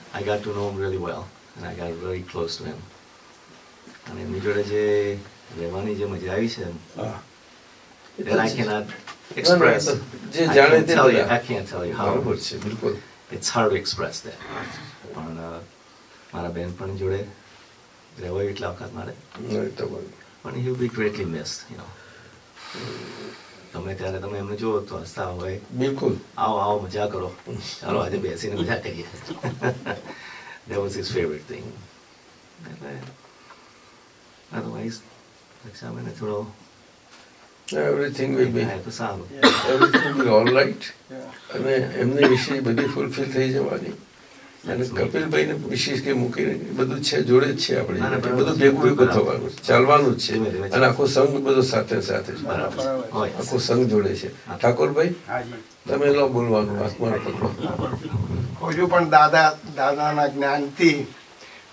એટલે આઈ ગાટ ટુ નો રિયલી વેલ અને I got very close to એમ અને એમની જોડે જે રહેવાની જે મજા આવી છે હા that I cannot ના, express. તો જે I જાણે can't તે tell you, બધા. I can't tell you how. બરોબર છે બિલકુલ It's hard to express that. પણ અ, મારા બેનપણી જોડે રહેવાય એટલા વખત મારે નહીં તો બરોબર. પણ he will be greatly missed, you know. તમે ત્યારે તમે એમને જુઓ તો હસતા હોય. બિલકુલ. આવો આવો મજા કરો. ચાલો આજે બેસીને મજા કરીએ. That was his favorite thing એટલે otherwise રક્ષાબેને થોડો એવરીથિંગ વિલ બી હા, તો સારું. એવરીથિંગ વિલ ઓલ રાઈટ અને એમની વિશે બધી ફૂલફિલ થઈ જવાની. અને કપિલભાઈને વિશેષ કે મૂકીને બધું છે જોડે જ છે આપણે બધું ભેગું ભેગું થવાનું ચાલવાનું જ છે. અને આખો સંઘ બધો સાથે સાથે હોય આખો સંઘ જોડે છે. ઠાકોરભાઈ? તમે લો બોલવાનું પકડો. હજુ પણ દાદા દાદાના જ્ઞાનથી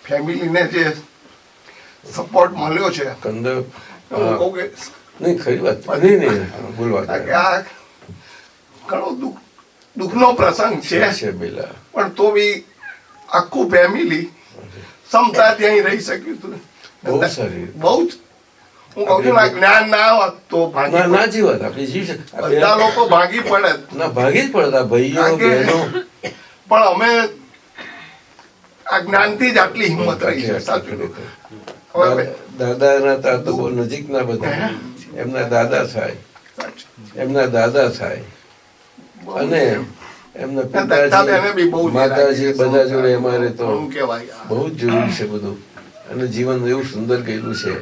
ફેમિલીને જે સપોર્ટ મળ્યો છે. કંદ નહીં ખરી વાત. નહીં નહીં બોલવા કે આ ઘણો દુઃખ દુઃખનો પ્રસંગ છે. પણ તો બી આખું ફેમિલી સમતાથી અહીં રહી શક્યું હતું બહુ સારી. બહુ જ હું કહું છું આ જ્ઞાન ના હોત તો ભાગી ના જીવત આપણે જીવી શકે આ બે- બધા લોકો ભાગી પડે ના ભાગી જ પડતા ભાઈઓ બહેનો. પણ અમે આ જ્ઞાનથી જ આટલી હિંમત રહી છે સાચું દાદાના તા તો નજીકના બધા. એમના દાદા થાય. એમના દાદા થાય. અને એમના માતાજી બધા જોડે અમારે તો બહુ જ જોયું છે બધું. અને જીવન એવું સુંદર ગયેલું છે.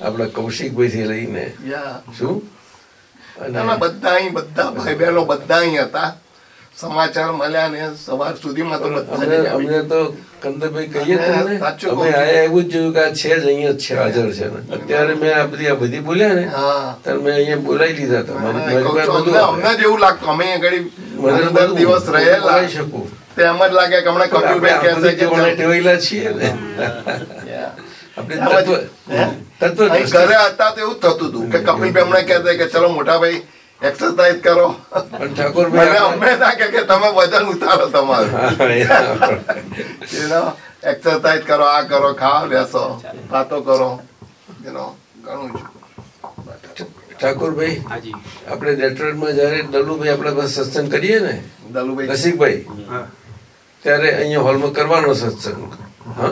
આપણા કૌશિકભાઈ થી લઈને શું? બધા બધા ભાઈ બહેનો બધા અહીં હતા. સમાચાર મળ્યા ને સવાર સુધીમાં તો અમને તો કંદરભાઈ કહીએ અમે આયા એવું જ જોયું કે આ છે જ અહીંયા છે હાજર છે અત્યારે મેં આ બધી આ બધી બોલ્યા ને હા. ત્યારે મેં અહીંયા બોલાવી લીધા હતા. જ એવું લાગતું. અમે મને પંદર દિવસ રહેલા. શકું. તેમ જ લાગે કે હમણાં આપણે કહેશે કે. ટેવાયેલા છીએ ને. [LAUGHS] આપણે ઘરે હતા તો એવું થતું હતું કે કપિલભાઈ હમણાં કહેતા કે ચલો મોટા ભાઈ એક્સરસાઇઝ કરો. પણ ઠાકોરભાઈ મને આપણે- હંમેશા કહે કે તમે વજન ઉતારો તમારું. એક્સરસાઇઝ [LAUGHS] કરો આ કરો ખાઓ બેસો વાતો કરો. ઘણું ઠાકોરભાઈ આપણે ડેટ્રોઇટમાં જયારે દલુભાઈ આપણે પાસે સત્સંગ કરીએ ને દલુભાઈ. રસિકભાઈ ત્યારે અહીંયા હોલમાં કરવાનો સત્સંગ. હા?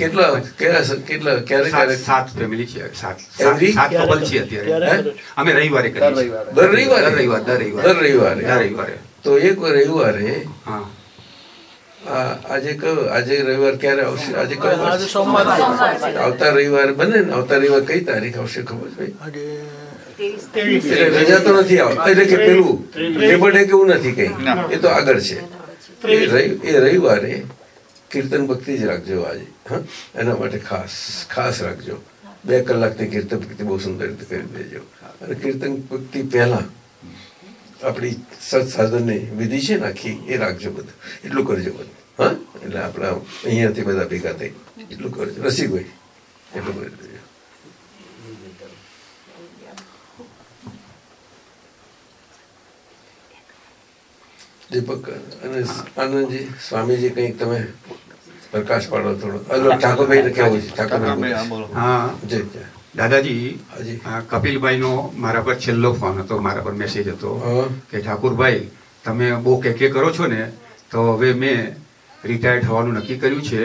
કેટલા કેટલા કેટલા ક્યારે સાત ક્યારે? સાત ફેમિલી છે સાત સાત સાત કપલ છે અત્યારે. અમે રવિવારે કરીએ દર રવિવારે. દર રવિવારે? દર રવિવારે રવિવારે. તો એક રવિવારે હા. આજે કયો આજે રવિવાર ક્યારે આવશે? આજે કયો આવતા રવિવારે બને ને? આવતા રવિવાર કઈ તારીખ આવશે ખબર છે? રજા તો નથી આવતી. એટલે કે પેલું લેબર ડે કેવું નથી કઈ. એ તો આગળ છે. એ રવિવારે કીર્તન ભક્તિ જ રાખજો આજે. હા? એના માટે ખાસ ખાસ રાખજો. બે કલાકની કીર્તન ભક્તિ બહુ સુંદર રીતે કરી દેજો. અને કીર્તન ભક્તિ પહેલા આપણી સત સાધનની વિધિ છે નાખી એ રાખજો બધું. એટલું કરજો બધું. હા? એટલે આપણા અહીંયાથી બધા ભેગા થઈ એટલું કરજો. રસિકભાઈ એટલું કરી દેજો. દીપક અને આનંદજી સ્વામીજી કંઈક તમે પ્રકાશ પાડો થોડો. અલો ઠાકોરભાઈ ને કેવું છે ઠાકોરભાઈ હા, જય જય. દાદાજી કપિલભાઈ નો કપિલભાઈનો મારા પર છેલ્લો ફોન હતો મારા પર મેસેજ હતો કે ઠાકુરભાઈ તમે બહુ કે કે કરો છો ને તો હવે મેં રિટાયર થવાનું નક્કી કર્યું છે.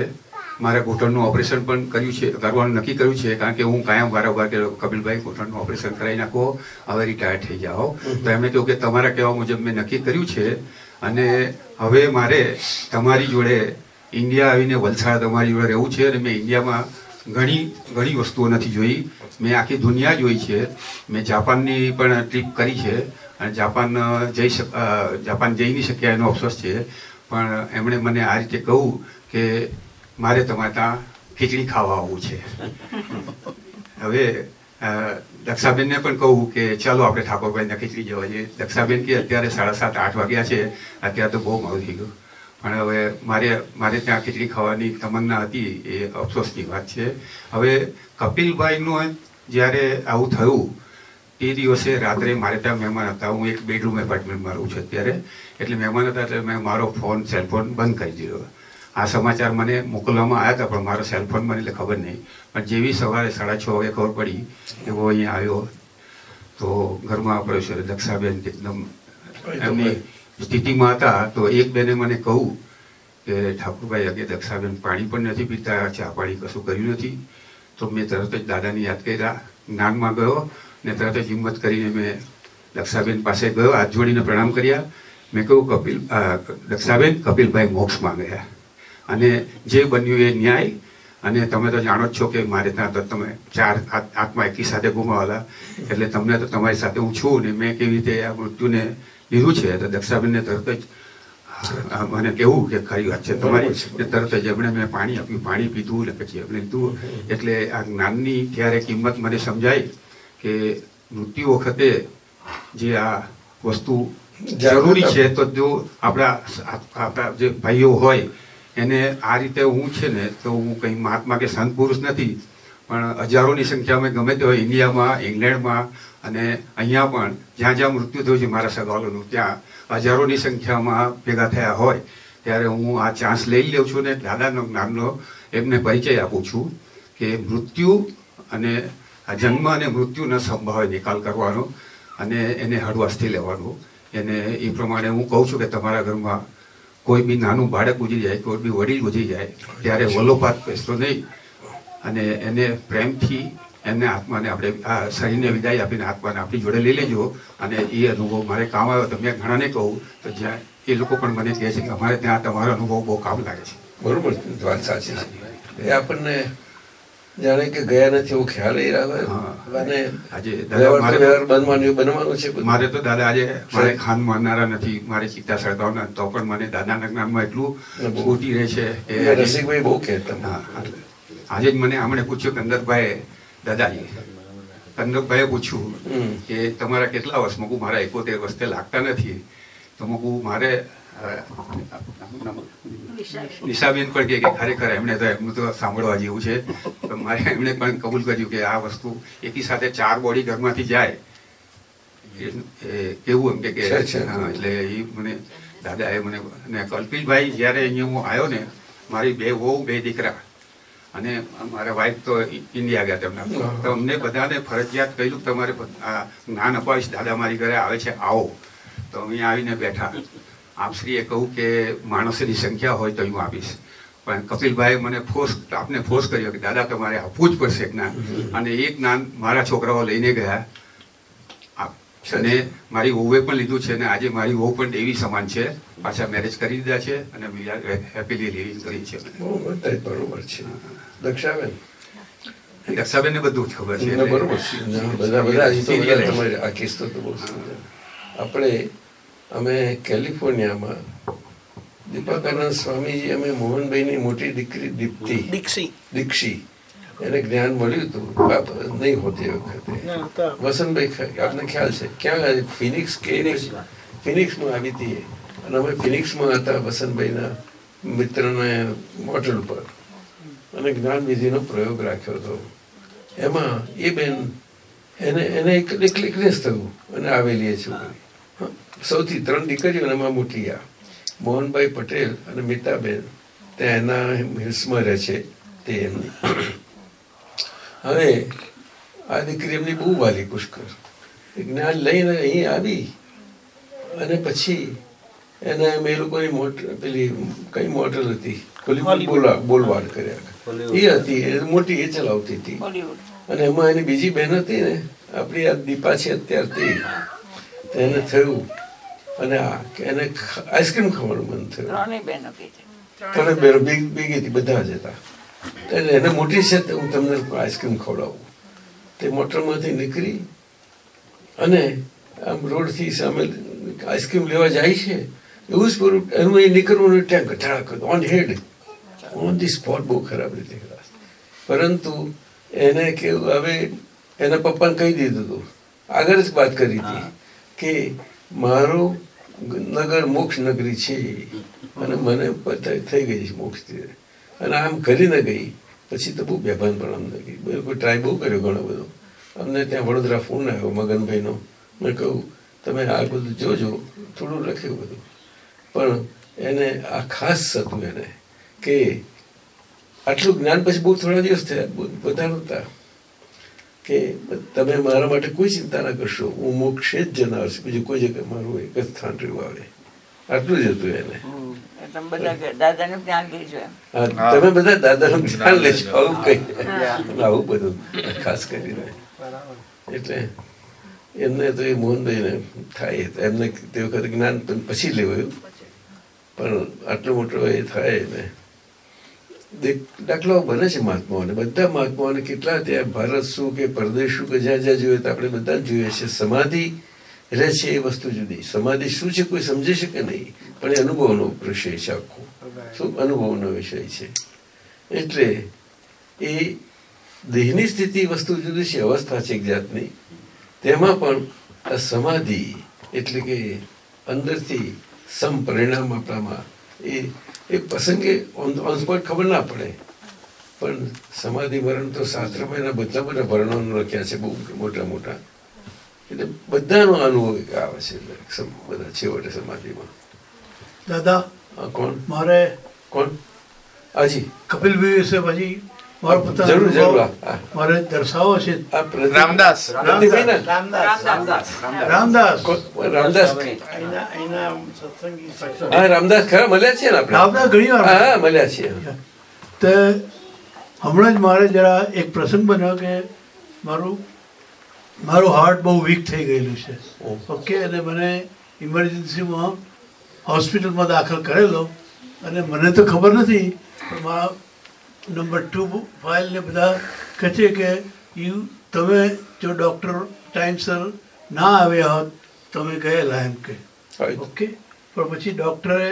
મારે ઘૂંટણનું ઓપરેશન પણ કર્યું છે કરવાનું નક્કી કર્યું છે કારણ કે હું કાયમ વારંવાર કે કપિલભાઈ ઘૂંટણનું ઓપરેશન કરાવી નાખો હવે રિટાયર થઈ જાઓ. તો એમણે કહ્યું કે તમારા કહેવા મુજબ મેં નક્કી કર્યું છે અને હવે મારે તમારી જોડે ઇન્ડિયા આવીને વલસાડ તમારી જોડે રહેવું છે અને મેં ઇન્ડિયામાં ઘણી ઘણી વસ્તુઓ નથી જોઈ. મેં આખી દુનિયા જોઈ છે. મેં જાપાનની પણ ટ્રીપ કરી છે અને જાપાન જઈ શક જાપાન જઈ નહીં શક્યા એનો અફસોસ છે. પણ એમણે મને આ રીતે કહું કે મારે તમારે ત્યાં ખીચડી ખાવા આવવું છે. [LAUGHS] હવે દક્ષાબેનને પણ કહું કે ચાલો આપણે ઠાકોરભાઈને ખીચડી જવા જઈએ દક્ષાબેન કે અત્યારે સાડા સાત, આઠ વાગ્યા છે. અત્યારે તો બહુ મોડું થઈ ગયું. પણ હવે મારે મારે ત્યાં ખીચડી ખાવાની તમન્ના હતી, એ અફસોસની વાત છે. હવે કપિલભાઈનું જ્યારે આવું થયું, એ દિવસે રાત્રે મારે ત્યાં મહેમાન હતા. હું એક બેડરૂમ એપાર્ટમેન્ટમાં રહું છું અત્યારે. એટલે મહેમાન હતા એટલે મેં મારો ફોન, સેલફોન બંધ કરી દીધો. આ સમાચાર મને મોકલવામાં આવ્યા હતા પણ મારો સેલફોન મને એટલે ખબર નહીં. પણ જેવી સવારે સાડા છ વાગે ખબર પડી એવો અહીંયા આવ્યો. તો ઘરમાં આપણે દક્ષાબેન એકદમ એમની સ્થિતિમાં હતા તો એક બેને મને કહું કે ઠાકુરભાઈ અગે દક્ષાબેન પાણી પણ નથી પીતા ચા પાણી કશું કર્યું નથી. તો મેં તરત જ દાદાની યાદ કર્યા જ્ઞાનમાં ગયો ને તરત જ હિંમત કરીને મેં દક્ષાબેન પાસે ગયો હાથ જોડીને પ્રણામ કર્યા. મેં કહ્યું કપિલ દક્ષાબેન કપિલભાઈ મોક્ષમાં માંગ્યા અને જે બન્યું એ ન્યાય. અને તમે તો જાણો જ છો કે મારે ત્યાં તો તમે ચાર આત- આત્મા એકી સાથે ગુમાવેલા. એટલે તમને તો તમારી સાથે હું છું ને મેં કેવી રીતે આ મૃત્યુને લીધું છે? તો દક્ષાબેનને તરત જ મને કેવું કે ખરી વાત છે. તમારી તરત જ એમણે મેં પાણી આપ્યું પાણી પીધું એટલે પછી એમણે લીધું. એટલે આ જ્ઞાનની ત્યારે કિંમત મને સમજાય કે મૃત્યુ વખતે જે આ વસ્તુ જરૂરી છે તો જો આપણા આપણા જે ભાઈઓ હોય એને આ રીતે હું છે ને, તો હું કંઈ મહાત્મા કે સંત પુરુષ નથી, પણ હજારોની સંખ્યામાં ગમે તે હોય ઇન્ડિયામાં, ઇંગ્લેન્ડમાં અને અહીંયા પણ જ્યાં જ્યાં મૃત્યુ થયું છે મારા સગાઓનું ત્યાં હજારોની સંખ્યામાં ભેગા થયા હોય, ત્યારે હું આ ચાન્સ લઈ લઉં છું ને, દાદાનો નામનો એમને પરિચય આપું છું કે મૃત્યુ અને આ જન્મ અને મૃત્યુનો સંભાવે નિકાલ કરવાનો અને એને હળવાશથી લેવાનું. એને એ પ્રમાણે હું કહું છું કે તમારા ઘરમાં કોઈ બી નાનું બાળક ગુજરી જાય, કોઈ બી વડીલ ગુજરી જાય, ત્યારે વલોપાત બેસતો નહીં. અને એને પ્રેમથી એમને આત્માને આપણે, આ શરીરને વિદાય આપીને આત્માને આપણી જોડે લઈ લેજો. અને એ અનુભવ મારે કામ આવ્યો. તો મેં ઘણાને કહું, તો જ્યાં એ લોકો પણ મને કહે છે કે અમારે ત્યાં તમારો અનુભવ બહુ કામ લાગે છે. બરોબર, વાત સાચી છે. એ આપણને જાણે કે ગયા નથી એવો ખ્યાલ એ આવે. અને આજે મારે બનવાનું બનવાનું છે મારે તો દાદા આજે મારે ખાન માનનારા નથી મારે ચિત્તા સળગાવના તો પણ મને દાદાના જ્ઞાનમાં એટલું સ્ફૂર્તિ રહે છે કે રસિકભાઈ બહુ કહેતા. આજે જ મને આમણે પૂછ્યું કંદરભાઈ દાદાજી કંદરભાઈએ પૂછ્યું કે તમારા કેટલા વર્ષ મૂકું મારા એકોતેર વર્ષે લાગતા નથી. તો મૂકું મારે નિશાબેન પણ કે ખરેખર એમણે તો એમનું તો સાંભળવા જેવું છે. તો મારે એમણે પણ કબૂલ કર્યું કે આ વસ્તુ એકી સાથે ચાર બોડી ઘરમાંથી જાય. કેવું એમ કે એટલે એ મને દાદા એ મને અને કલ્પિલભાઈ જ્યારે અહીંયા હું આવ્યો ને મારી બે વહુ બે દીકરા. અને મારા વાઈફ તો ઇન્ડિયા ગયા તેમના તો અમને બધાને ફરજિયાત કહ્યું તમારે આ જ્ઞાન અપાવીશ દાદા મારી ઘરે આવે છે આવો. તો અહીંયા આવીને બેઠા. આપશ્રીએ કહું કે માણસની સંખ્યા હોય તો હું આપીશ. પણ કપિલભાઈ મને ફોર્સ આપને ફોર્સ કર્યો કે દાદા તમારે આપવું જ પડશે જ્ઞાન. અને એ જ્ઞાન મારા છોકરાઓ લઈને ગયા. અને મારી વહુએ પણ લીધું છે અને આજે મારી વહુ પણ દેવી સમાન છે. પાછા મેરેજ કરી દીધા છે અને હેપીલી લિવિંગ કરી છે. બરોબર છે. દક્ષાબેન? રક્ષાબેનને બધું જ ખબર છે બરોબર છે. બધા બધા આ કિસ્સો તો બહુ આપણે અમે કેલિફોર્નિયામાં દીપાકાનંદ સ્વામીજી અમે મોહનભાઈની મોટી દીકરી દીપ્તિ દીક્ષી. દીક્ષી. એને જ્ઞાન મળ્યું હતું. બાપ નહીં હોતી વખતે. વસંતભાઈ આપને ખ્યાલ છે? ક્યાં ફિનિક્સ કે ફિનિક્સમાં. આવી હતી અને અમે ફિનિક્સમાં હતા વસંતભાઈના મિત્રને મોટલ પર અને જ્ઞાન વિધિનો પ્રયોગ રાખ્યો હતો. એમાં એ બેન એને એને એક એકલીકનેસ થયું. અને આવેલી એ છોકરી. સૌથી ત્રણ દીકરીઓ એમાં મોટી આ. મોહનભાઈ પટેલ અને મીતાબેન. ત્યાં એના હિલ્સમાં રહે છે તે એમની. હવે આ દીકરી એમની બહુ વાલી પુષ્કર. જ્ઞાન લઈને અહીં આવી અને પછી એને એ લોકોની મોટર પેલી કઈ મોટર હતી? બોલા બોલવાડ કર્યા. એ હતી મોટી એ ચલાવતી હતી. અને એમાં એની બીજી બહેન હતી ને આપણી આ દીપા છે અત્યારથી. એને થયું અને આ એને આઈસ્ક્રીમ ખાવાનું મન થયું. બેરો ભેગી હતી. બધા જ હતા. એટલે એને મોટી છે તો હું તમને આઈસ્ક્રીમ ખવડાવું. તે મોટરમાંથી નીકળી અને આમ રોડથી સામે આઈસ્ક્રીમ લેવા જાય છે. એવું જ પૂરું એનું એ નીકળવું ત્યાં ઘટાડા ગઠાડા on head on the spot બહુ ખરાબ રીતે પરંતુ એને કેવું હવે એના પપ્પાને કહી દીધું હતું આગળ જ વાત કરી હતી કે મારું નગર મોક્ષ નગરી છે. અને મને થઈ ગઈ છે મોક્ષથી અને આમ કરીને ગઈ. પછી તો બહુ બેભાન પણ અમને ગઈ બિલકુલ ટ્રાય બહુ કર્યો ઘણો બધો. અમને ત્યાં વડોદરા ફોન આવ્યો મગનભાઈનો. મેં કહ્યું, તમે આ બધું જોજો. થોડું લખ્યું બધું. પણ એને આ ખાસ હતું એને કે આટલું જ્ઞાન પછી બહુ થોડા દિવસ થયા. બધા નહોતા. કે તમે મારા માટે કોઈ ચિંતા ના કરશો. હું મોક્ષે જ જનાર છું. બીજું કોઈ જગ્યાએ મારું એક જ સ્થાન રહ્યું આવે આટલું જ હતું એને. તમે બધા કે દાદાનું જ્ઞાન લેજો તમે બધા દાદાનું ધ્યાન લેજો આવું કઈ. આવું બધું ખાસ કરીને. એટલે એમને તો એ મોહનભાઈને થાય. એમને તે વખતે જ્ઞાન પછી લેવાયું. પણ આટલો મોટો એ થાય ને. દેખ- દાખલાઓ બને છે મહાત્માઓને બધા મહાત્માઓને કેટલા ત્યાં ભારત શું કે પરદેશ શું કે જ્યાં જ્યાં જોઈએ તો આપણે બધા જોઈએ છે. સમાધિ રહે છે એ વસ્તુ જુદી. સમાધિ શું છે કોઈ સમજી શકે નહીં, પણ એ અનુભવનો વિષય છે આખો. શું અનુભવનો વિષય છે? એટલે એ દેહની સ્થિતિ વસ્તુ જુદી છે, અવસ્થા છે એક જાતની. તેમાં પણ આ સમાધિ એટલે કે અંદરથી સમ પરિણામ આપણામાં એ એ પ્રસંગે ઓન સ્પોટ ખબર ના પડે. પણ સમાધિ મરણ તો શાસ્ત્રમાં એના બધા બધા વર્ણનો લખ્યા છે બહુ મોટા મોટા. એટલે બધાનો અનુભવ આવે છે બધા છેવટે સમાધિમાં. દાદા કોણ? મારે કોણ? હાજી. કપિલભાઈ વિશે પછી મારો જરૂર જરૂર. મારે દર્શાવવો છે. રામદાસ. રામદાસ. રામદાસ. રામદાસ. હા રામદાસ ખરા મળ્યા ને આપણે? રામદાસ ઘણી વાર હા હા મળ્યા છે તો હમણાં જ મારે જરા એક પ્રસંગ બન્યો કે મારું મારું હાર્ટ બહુ વીક થઈ ગયેલું છે. ઓકે અને મને ઇમરજન્સીમાં હોસ્પિટલમાં દાખલ કરેલો. અને મને તો ખબર નથી પણ મારા નંબર ટુ ફાઇલ ને બધા કહે છે કે યુ તમે જો ડૉક્ટર ટાઈમસર ના આવ્યા હોત તમે ગયેલા એમ કે. ઓકે પણ પછી ડૉક્ટરે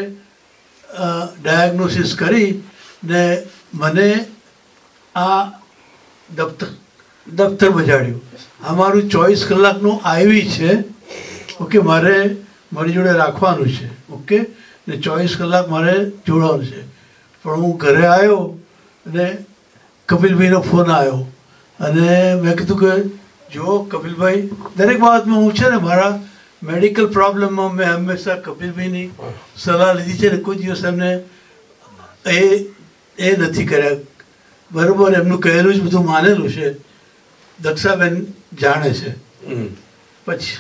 ડાયગ્નોસિસ કરી ને મને આ દફતર દફતર બજાડ્યું. અમારું ચોવીસ કલાકનું આવી છે. ઓકે મારે મારી જોડે રાખવાનું છે. ઓકે ને ચોવીસ કલાક મારે જોડવાનું છે. પણ હું ઘરે આવ્યો અને કપિલભાઈનો ફોન આવ્યો. અને મેં કીધું કે જો કપિલભાઈ દરેક બાબતમાં હું છે ને મારા મેડિકલ પ્રોબ્લેમમાં મેં હંમેશા કપિલભાઈની સલાહ લીધી છે ને કોઈ દિવસ એમને એ એ નથી કર્યા. બરાબર એમનું કહેલું જ બધું માનેલું છે. દક્ષાબેન જાણે છે. પછી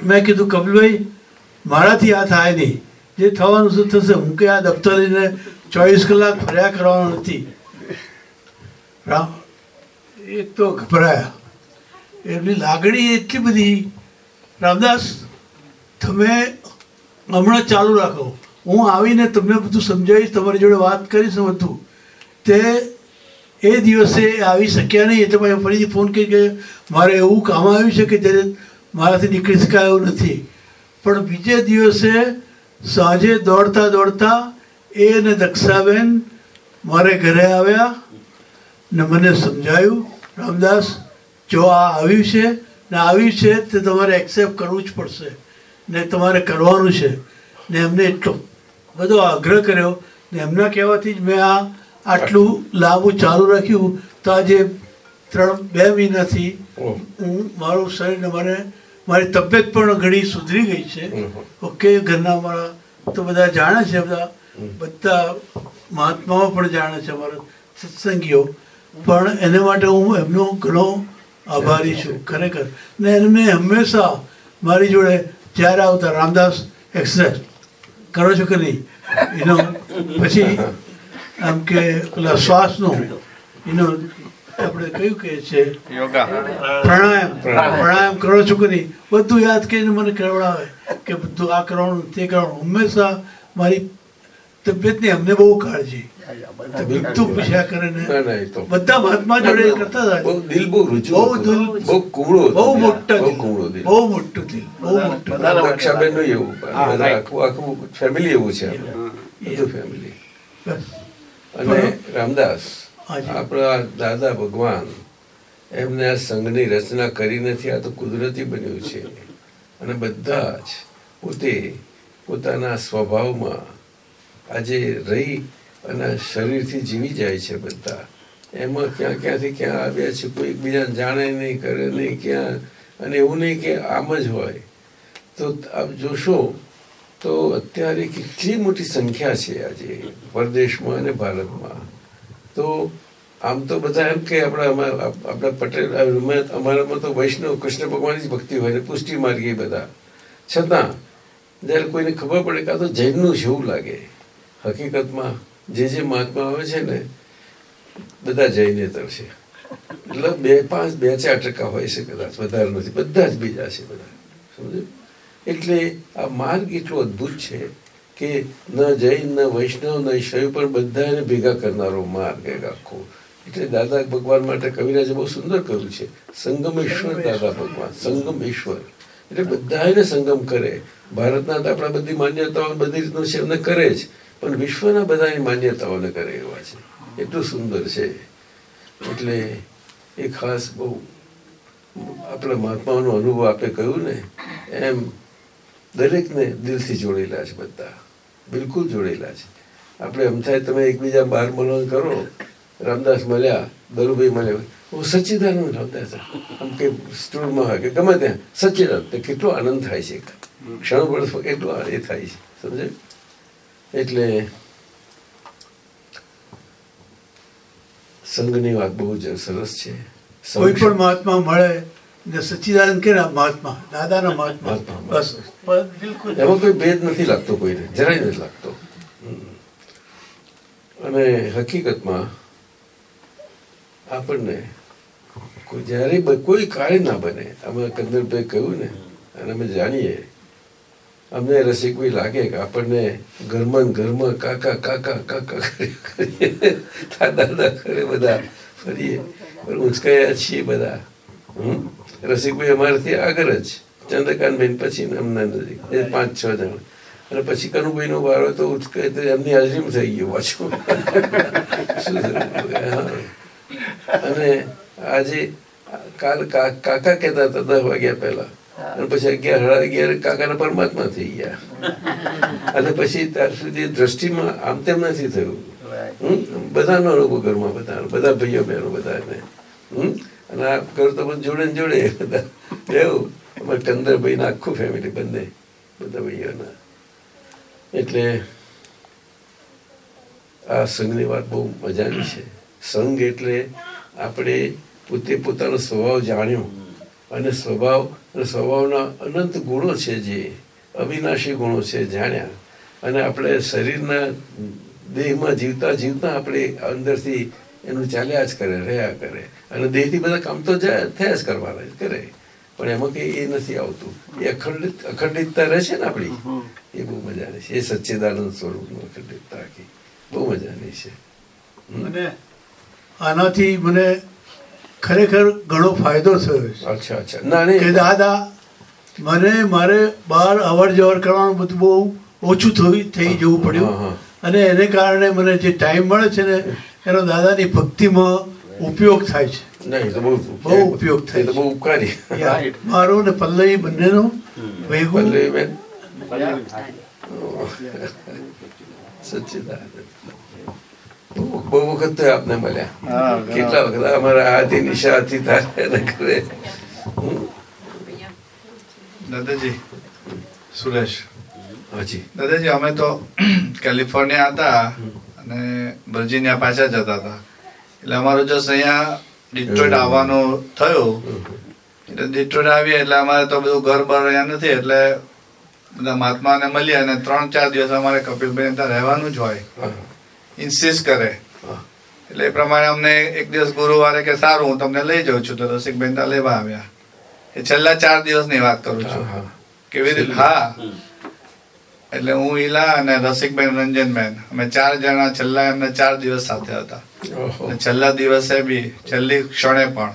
મેં કીધું કપિલભાઈ મારાથી આ થાય નહીં. જે થવાનું શું થશે હું કે આ દફતર લઈને ચોવીસ કલાક ફર્યા કરવાનો નથી. રામ એક તો ગભરાયા એમની લાગણી એટલી બધી રામદાસ તમે હમણાં ચાલુ રાખો હું આવીને તમને બધું સમજાવીશ તમારી જોડે વાત કરીશ હતું તે એ દિવસે આવી શક્યા નહીં એટલે મેં ફરીથી ફોન કરી કે મારે એવું કામ આવ્યું છે કે જ્યારે મારાથી નીકળી શકાય એવું નથી પણ બીજે દિવસે સાંજે દોડતા દોડતા એ અને દક્ષાબેન મારે ઘરે આવ્યા ને મને સમજાયું. રામદાસ જો આ આવ્યું છે ને આવ્યું છે તે તમારે એક્સેપ્ટ કરવું જ પડશે. ને તમારે કરવાનું છે. ને એમને એટલો બધો આગ્રહ કર્યો. ને એમના કહેવાથી જ મેં આ આટલું લાંબુ ચાલુ રાખ્યું. તો આજે ત્રણ બે મહિનાથી હું મારું શરીર ને મને મારી તબિયત પણ ઘણી સુધરી ગઈ છે. ઓકે ઘરના મારા તો બધા જાણે છે બધા. બધા મહાત્માઓ પણ જાણે છે અમારા સત્સંગીઓ. પણ એને માટે હું એમનો ઘણો આભારી છું ખરેખર. ને એમને હંમેશા મારી જોડે જ્યારે આવતા રામદાસ એક્સપ્રેસ કરો છો કે નહીં? એનો પછી આમ કે પેલા શ્વાસનો એનો આપણે કયું કહે છે? પ્રાણાયામ. પ્રાણાયામ. કરો છો કે નહીં? બધું યાદ કરીને મને કહેવડાવે કે બધું આ કરવાનું તે કરવાનું. હંમેશા મારી તબિયતની અમને બહુ કાળજી. બધું કરે ને. ના, ના, એ તો. બધા મહાત્મા જોડે કરતા દિલ બહુ બહુ દિલ બહુ કુમળું બહુ દિલ. દિલ. કુમળું દિલ. બહુ મોટું દિલ. બહુ મોટું. દિલ. એવું. આખું આખું ફેમિલી એવું છે. બધું ફેમિલી અને રામદાસ. આપણા દાદા ભગવાન એમને આ સંઘની રચના કરી નથી. આ તો કુદરતી બન્યું છે. અને બધા જ પોતે પોતાના સ્વભાવમાં આજે રહી અને શરીરથી જીવી જાય છે બધા. એમાં ક્યાં ક્યાંથી ક્યાં આવ્યા છે, કોઈ એકબીજાને જાણે નહીં, કરે નહીં, ક્યાં. અને એવું નહીં કે આમ જ હોય. તો આપ જોશો, તો અત્યારે કેટલી મોટી સંખ્યા છે આજે પરદેશમાં અને ભારતમાં. તો આમ તો બધા એમ કે આપણા આપણા પટેલ અમારામાં તો વૈષ્ણવ, કૃષ્ણ ભગવાનની જ ભક્તિ હોય ને પુષ્ટિ માર્ગી બધા. છતાં, જ્યારે કોઈને ખબર પડે કે તો જૈનનું જેવું લાગે. હકીકતમાં જે જે મહાત્મા આવે છે ને, બધા જઈને છે એટલે બે પાંચ, બે ચાર ટકા હોય છે કદાચ, વધારે નથી. બધા જ બીજા છે બધા. સમજો એટલે આ માર્ગ એટલો અદ્ભુત છે કે ન જૈન, ન વૈષ્ણવ, ન શૈવ પણ બધાને ભેગા કરનારો માર્ગ આખો. એટલે દાદા ભગવાન માટે કવિરાજે બહુ સુંદર કહ્યું છે. સંગમેશ્વર દાદા ભગવાન, સંગમેશ્વર. એટલે બધા એને સંગમ કરે. ભારતના તો આપણા બધી માન્યતાઓ બધી રીતનું છે એમને કરે જ. પણ વિશ્વના બધાની માન્યતાઓને કરે એવા છે. એટલું સુંદર છે. એટલે એ ખાસ બહુ આપણા મહાત્માઓનો અનુભવ આપે કહ્યું ને, એમ દરેકને દિલથી જોડેલા છે બધા. બિલકુલ જોડેલા છે. આપણે એમ થાય તમે એકબીજા બહાર મળવાનું કરો, રામદાસ મળ્યા, દરુભાઈ મળ્યા હું સચ્ચિદાનંદ રામદાસ. આમ કે સ્ટોરમાં હોય કે ગમે ત્યાં, સચ્ચિદાનંદ. કેટલો આનંદ થાય છે. ક્ષણ વર્ષમાં કેટલો એ થાય છે. સમજે? એટલે સંઘની વાત બહુ જ સરસ છે. કોઈ પણ મહાત્મા મળે ને સચ્ચિદાનંદ કે મહાત્મા દાદાના મહાત્મા. બસ બિલકુલ. એમાં કોઈ ભેદ નથી લાગતો કોઈને જરાય નથી લાગતો. અને હકીકતમાં આપણને જ્યારે કોઈ કાર્ય ના બને અમે કંદરભાઈ કહ્યું ને અને અમે જાણીએ અમને રસિકભાઈ લાગે કે આપણને ઘરમાં ઘરમાં કાકા કાકા કાકા કરી દાદા કરે બધા. ફરીએ. પણ ઉંચકાયા છીએ બધા? રસિકભાઈ અમારાથી આગળ જ. ચંદ્રકાંતભાઈ પછી અમને નજીક. પાંચ, છ જણ. અને પછી કનુભાઈ નો વારો તો ઉચકાય તો એમની હાજરીમાં થઈ ગયો પાછું. અને આજે કાલ કાકા કહેતા હતા દસ વાગ્યા પહેલા. અને પછી અગિયાર સાડા અગિયાર કાકાના પરમાત્મા થઈ ગયા. અને પછી ત્યાર સુધી દ્રષ્ટિમાં આમ તેમ નથી થયું. બધાનો અનુભવ ઘરમાં બધા બધા ભાઈઓ બહેનો બધાને? અને આ ઘર તો બધું જોડે જોડે બધા. એવું. અમારે ચંદ્રભાઈ ના આખું ફેમિલી બંને બધા ભાઈઓના. એટલે આ સંઘની વાત બહુ મજાની છે. સંઘ એટલે આપણે પોતે પોતાનો સ્વભાવ જાણ્યો. અને સ્વભાવ સ્વભાવના અનંત ગુણો છે જે, અવિનાશી ગુણો છે જાણ્યા. અને આપણે શરીરના દેહમાં જીવતા જીવતા આપણે અંદરથી એનું ચાલ્યા જ કરે, રહ્યા કરે. અને દેહથી બધા કામ તો થયા જ કરવાના કરે. પણ એમાં કંઈ એ નથી આવતું. એ અખંડિત, અખંડિતતા રહે છે ને આપણી? એ બહુ મજાની છે. એ સચ્ચિદાનંદ સ્વરૂપનું અખંડિતતા આખી બહુ મજાની છે. અને આનાથી મને ખરેખર ઘણો ફાયદો થયો છે. અચ્છા અચ્છા. ના નહીં. કે દાદા મને મારે બહાર અવર જવર કરવાનું બધું બહુ ઓછું થયું થઈ જવું પડ્યું. અને એને કારણે મને જે ટાઈમ મળે છે ને એનો દાદાની ભક્તિમાં ઉપયોગ થાય છે. નહીં બહુ બહુ ઉપયોગ થાય. બહુ ઉપકારી. યા, મારો ને પલ્લવી બંનેનો પલ્લવીબેન સચ્ચિદાનંદ. બહુ વખત તો આપને મળ્યા કેટલા વખત અમારા હાથી નિશાથી કરે દાદાજી સુરેશ હાજી દાદાજી અમે તો કેલિફોર્નિયા હતા અને વર્જિનિયા પાછા જતા હતા. એટલે અમારો જસ્ટ અહીંયા ડિટ્રોઇટ આવવાનો થયો. એટલે ડિટ્રોઇટ આવીએ એટલે અમારે તો બધું ઘર બર અહીંયા નથી એટલે બધા મહાત્માને મળીએ અને ત્રણ ચાર દિવસ અમારે કપિલભાઈ ત્યાં રહેવાનું જ હોય. ઇન્સિસ્ટ કરે. એટલે એ પ્રમાણે અમને એક દિવસ ગુરુવારે કે સારું હું તમને લઈ જાઉં છું. તો રસિકબેન ત્યાં લેવા આવ્યા. એ છેલ્લા ચાર દિવસની વાત કરું છું. કેવી રીતે હા. એટલે હું ઈલા અને રસિકબેન રંજનબેન અમે ચાર જણા છેલ્લા એમને ચાર દિવસ સાથે હતા. છેલ્લા દિવસે બી છેલ્લી ક્ષણે પણ.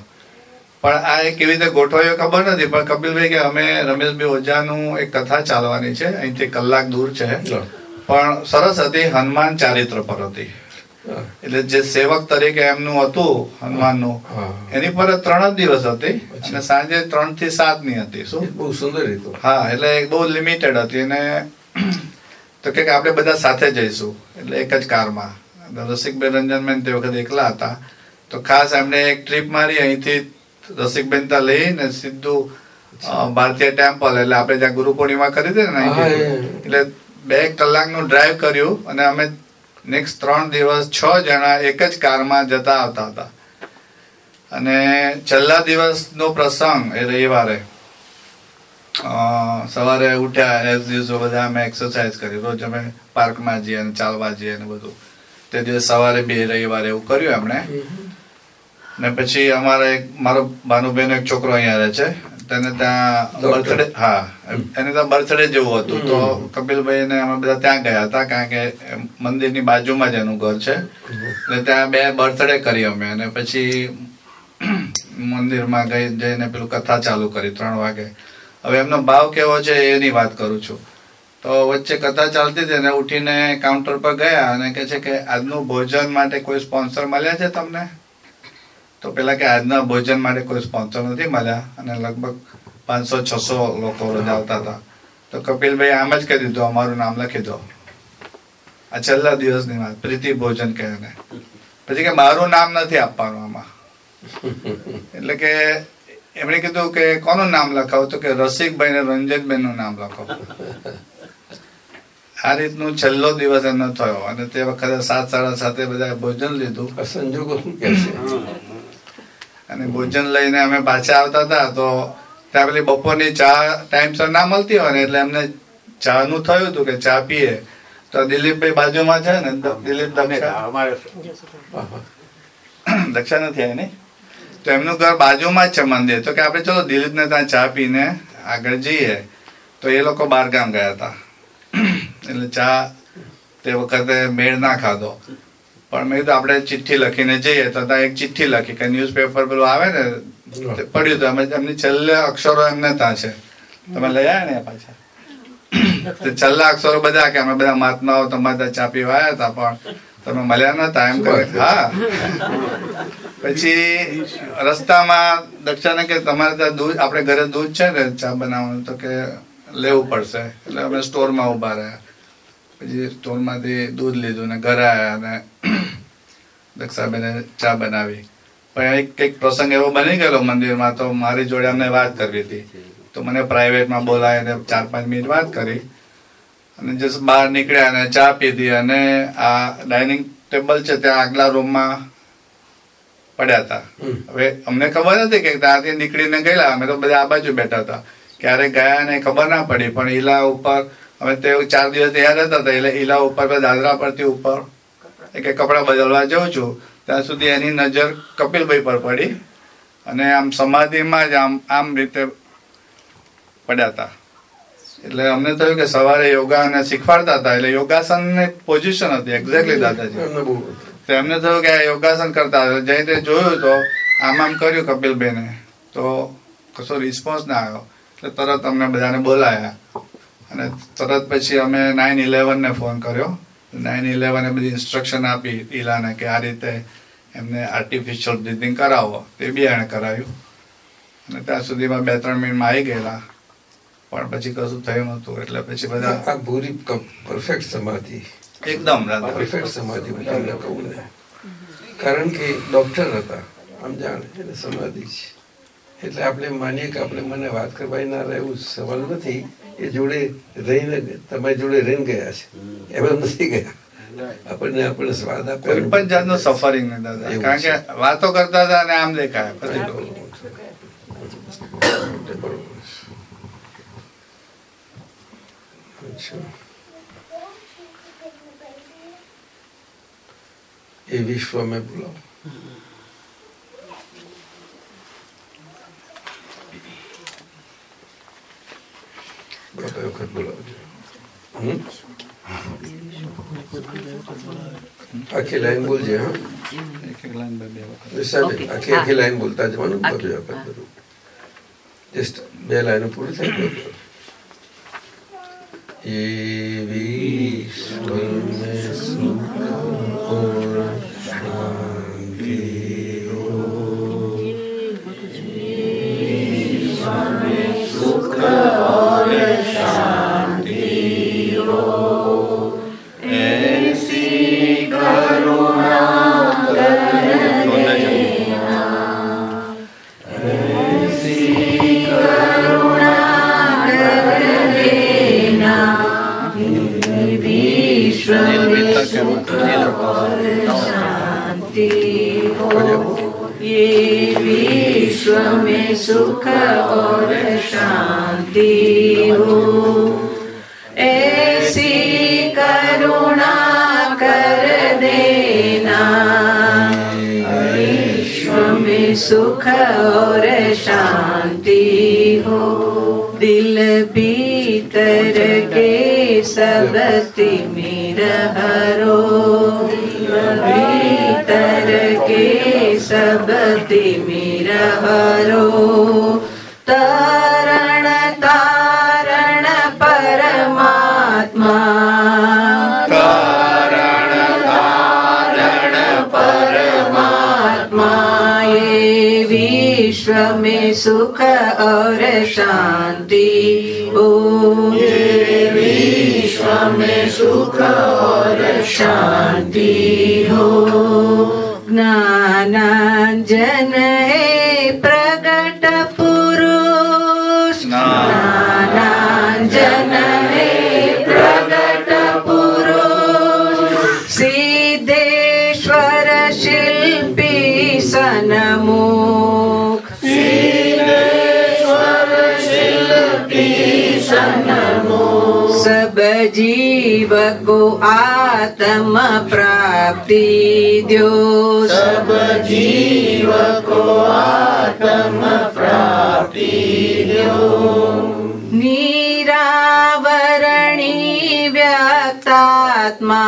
પણ આ એક કેવી રીતે ગોઠવાયો ખબર નથી પણ કપિલભાઈ કે અમે રમેશભાઈ ઓઝાનું એક કથા ચાલવાની છે. અહીંથી કલાક દૂર છે. પણ સરસ હતી હનુમાન ચારિત્ર પર હતી. એટલે જે સેવક તરીકે એમનું હતું હનુમાનનું. એની પર ત્રણ જ દિવસ હતી અને સાંજે ત્રણથી સાતની હતી શું? બહુ સુંદર હતું હા એટલે બહુ લિમિટેડ હતી અને તો કે આપણે બધા સાથે જઈશું એટલે એક જ કારમાં. રસિકબેન રંજનબેન તે વખતે એકલા હતા. તો ખાસ એમણે એક ટ્રીપ મારી અહીંથી રસિકબેન ત્યાં લઈને સીધું ભારતીય ટેમ્પલ એટલે આપણે જ્યાં ગુરુ પૂર્ણિમા કરી હતી ને. એટલે બે કલાકનું ડ્રાઈવ કર્યું અને અમે નેક્સ્ટ ત્રણ દિવસ છ જણા એક જ કારમાં જતા આવતા હતા. અને છેલ્લા દિવસનો પ્રસંગ એ રવિવારે સવારે ઉઠ્યા એઝ દિવસો બધા અમે એક્સરસાઇઝ કરી. રોજ અમે પાર્કમાં જઈએ અને ચાલવા જઈએ ને બધું. તે દિવસ સવારે બે રવિવારે એવું કર્યું એમણે. ને પછી અમારે એક મારો ભાનુબેન એક છોકરો અહીંયા રહે છે. તેને ત્યાં બર્થડે? હા એને ત્યાં બર્થડે જેવું હતું. તો કપિલભાઈ ને અમે બધા ત્યાં ગયા હતા કારણ કે મંદિરની બાજુમાં જ એનું ઘર છે. એટલે ત્યાં બે બર્થડે કરી અમે. અને પછી મંદિરમાં ગઈ જઈને પેલું કથા ચાલુ કરી ત્રણ વાગે. હવે એમનો ભાવ કેવો છે એની વાત કરું છું. તો વચ્ચે કથા ચાલતી હતી ને ઉઠીને કાઉન્ટર પર ગયા અને કહે છે કે આજનું ભોજન માટે કોઈ સ્પોન્સર મળ્યા છે તમને? તો પેલા કે આજના ભોજન માટે કોઈ સ્પોન્સર નથી મળ્યા અને લગભગ પાંચસો છસો લોકો રોજ આવતા હતા. તો કપિલભાઈ આમ જ કહી દીધું અમારું નામ લખી દો. આ છેલ્લા દિવસની વાત પ્રીતિ ભોજન કહે ને. પછી કે મારું નામ નથી આપવાનું આમાં. [LAUGHS] એટલે કે એમણે કીધું કે કોનું નામ લખાવું? તો કે રસિકભાઈ ને રંજનભાઈ નું નામ લખો. [LAUGHS] આ રીતનું છેલ્લો દિવસ એમનો થયો અને તે વખતે સાત સાડા સાતે બધા ભોજન લીધું. સંજોગો શું કે છે? અને ભોજન લઈને અમે પાછા આવતા હતા તો ત્યાં પેલી બપોરની ચા ટાઈમસર ના મળતી હોય ને એટલે એમને ચા નું થયું હતું કે ચા પીએ. તો દિલીપભાઈ બાજુમાં છે ને દિલીપ દક્ષા. દક્ષા નથી આવી નહીં તો એમનું ઘર બાજુમાં જ છે મંદિર. તો કે આપણે ચલો દિલીપને ત્યાં ચા પીને આગળ જઈએ. તો એ લોકો બહાર ગામ ગયા હતા. એટલે ચા તે વખતે મેળ ના ખાધો. પણ મેં કીધું આપણે ચિઠ્ઠી લખીને જઈએ તો ત્યાં એક ચિઠ્ઠી લખી કે ન્યૂઝપેપર પેલું આવે ને પડ્યું હતું અમે એમની છેલ્લે અક્ષરો એમને ત્યાં છે. તમે લઈ આવ્યા ને પાછા? તે છેલ્લા અક્ષરો બધા કે અમે બધા મહાત્માઓ તમારે ત્યાં ચા વાયા હતા પણ તમે મળ્યા નતા એમ કરે હા. પછી રસ્તામાં દક્ષાને કે તમારે ત્યાં દૂધ આપણે ઘરે દૂધ છે ને ચા બનાવવાનું તો કે લેવું પડશે. એટલે અમે સ્ટોરમાં ઊભા રહ્યા. પછી સ્ટોલમાંથી દૂધ લીધું ને ઘરે આવ્યા અને દક્ષાબેને ચા બનાવી. પણ એક કંઈક પ્રસંગ એવો બની ગયેલો મંદિરમાં તો મારી જોડે અમને વાત કરવી હતી. તો મને પ્રાઇવેટમાં બોલાવીને ચાર પાંચ મિનિટ વાત કરી અને જસ્ટ બહાર નીકળ્યા અને ચા પીધી અને આ ડાઇનિંગ ટેબલ છે ત્યાં આગલા રૂમમાં પડ્યા હતા. હવે અમને ખબર નથી કે ત્યાંથી નીકળીને ગયેલા. અમે તો બધા આ બાજુ બેઠા હતા. ક્યારે ગયા ને ખબર ના પડી પણ ઈલા ઉપર અમે તે ચાર દિવસ ત્યાં રહેતા હતા એટલે ઈલા ઉપર દાદરા પરથી ઉપર એક કપડાં બદલવા જઉં છું. ત્યાં સુધી એની નજર કપિલભાઈ પર પડી અને આમ સમાધિમાં જ આમ આમ રીતે પડ્યા હતા. એટલે અમને થયું કે સવારે યોગા અને શીખવાડતા હતા. એટલે યોગાસનની પોઝિશન હતી એક્ઝેક્ટલી દાદાજી. તો એમને થયું કે આ યોગાસન કરતા હતા. જઈ તે જોયું તો આમ આમ કર્યું કપિલભાઈને. તો કશો રિસ્પોન્સ ના આવ્યો. એટલે તરત અમને બધાને બોલાયા. અને તરત પછી અમે નાઇન ઇલેવનને ફોન કર્યો. નાઇન ઇલેવને બધી ઇન્સ્ટ્રક્શન આપી ઈલાને કે આ રીતે એમને આર્ટિફિશિયલ બ્રિધિંગ કરાવો. તે બી એણે કરાવ્યું. અને ત્યાં સુધીમાં બે ત્રણ મિનિટમાં આવી ગયેલા. પણ પછી કશું થયું નહોતું. એટલે પછી બધા આ પૂરી પરફેક્ટ સમાધિ. એકદમ પરફેક્ટ સમાધિ હું તમને કહું ને કારણ કે ડૉક્ટર હતા. આમ જાણે એને સમાધિ છે. એટલે આપણે માનીએ કે આપણે મને વાત કરવાની ના રહેવું સવાલ નથી. એ જોડે રહીને તમારી જોડે રહીને ગયા છે. એમ એમ નથી ગયા. આપણને આપણે સ્વાદ કોઈ પણ જાતનો સફરિંગ નહીં દાદા કારણ કે છે. વાતો કરતા હતા અને આમ દેખાય. પછી અચ્છા. એ વિશ્વ મેં બોલાવો બાપા વખત બોલાવજો? આખી લાઈન બોલજે હા? આખી આખી લાઈન બોલતા જવાનું બધું બધી વખત બધું. જસ્ટ બે લાઈનો પૂરી થાય એવી. સુખ सुख और शांति हो ऐसी करुणा कर देना विश्व में सुख और शांति हो दिल भीतर के सब तिमिर हरो भीतर के सबति मिर भरो तरण तारण परमात्माण परमात्मा में सुख और शान्ति। विश्व में सुख और शांति हो। है प्रगट पुरुष। ज्ञानांजन है पुरुष। सिद्धेश्वर शिल्पी जीव को आत्म प्राप्ति दो सब जीव को आत्म प्राप्ति दो निरावरणी व्यक्तात्मा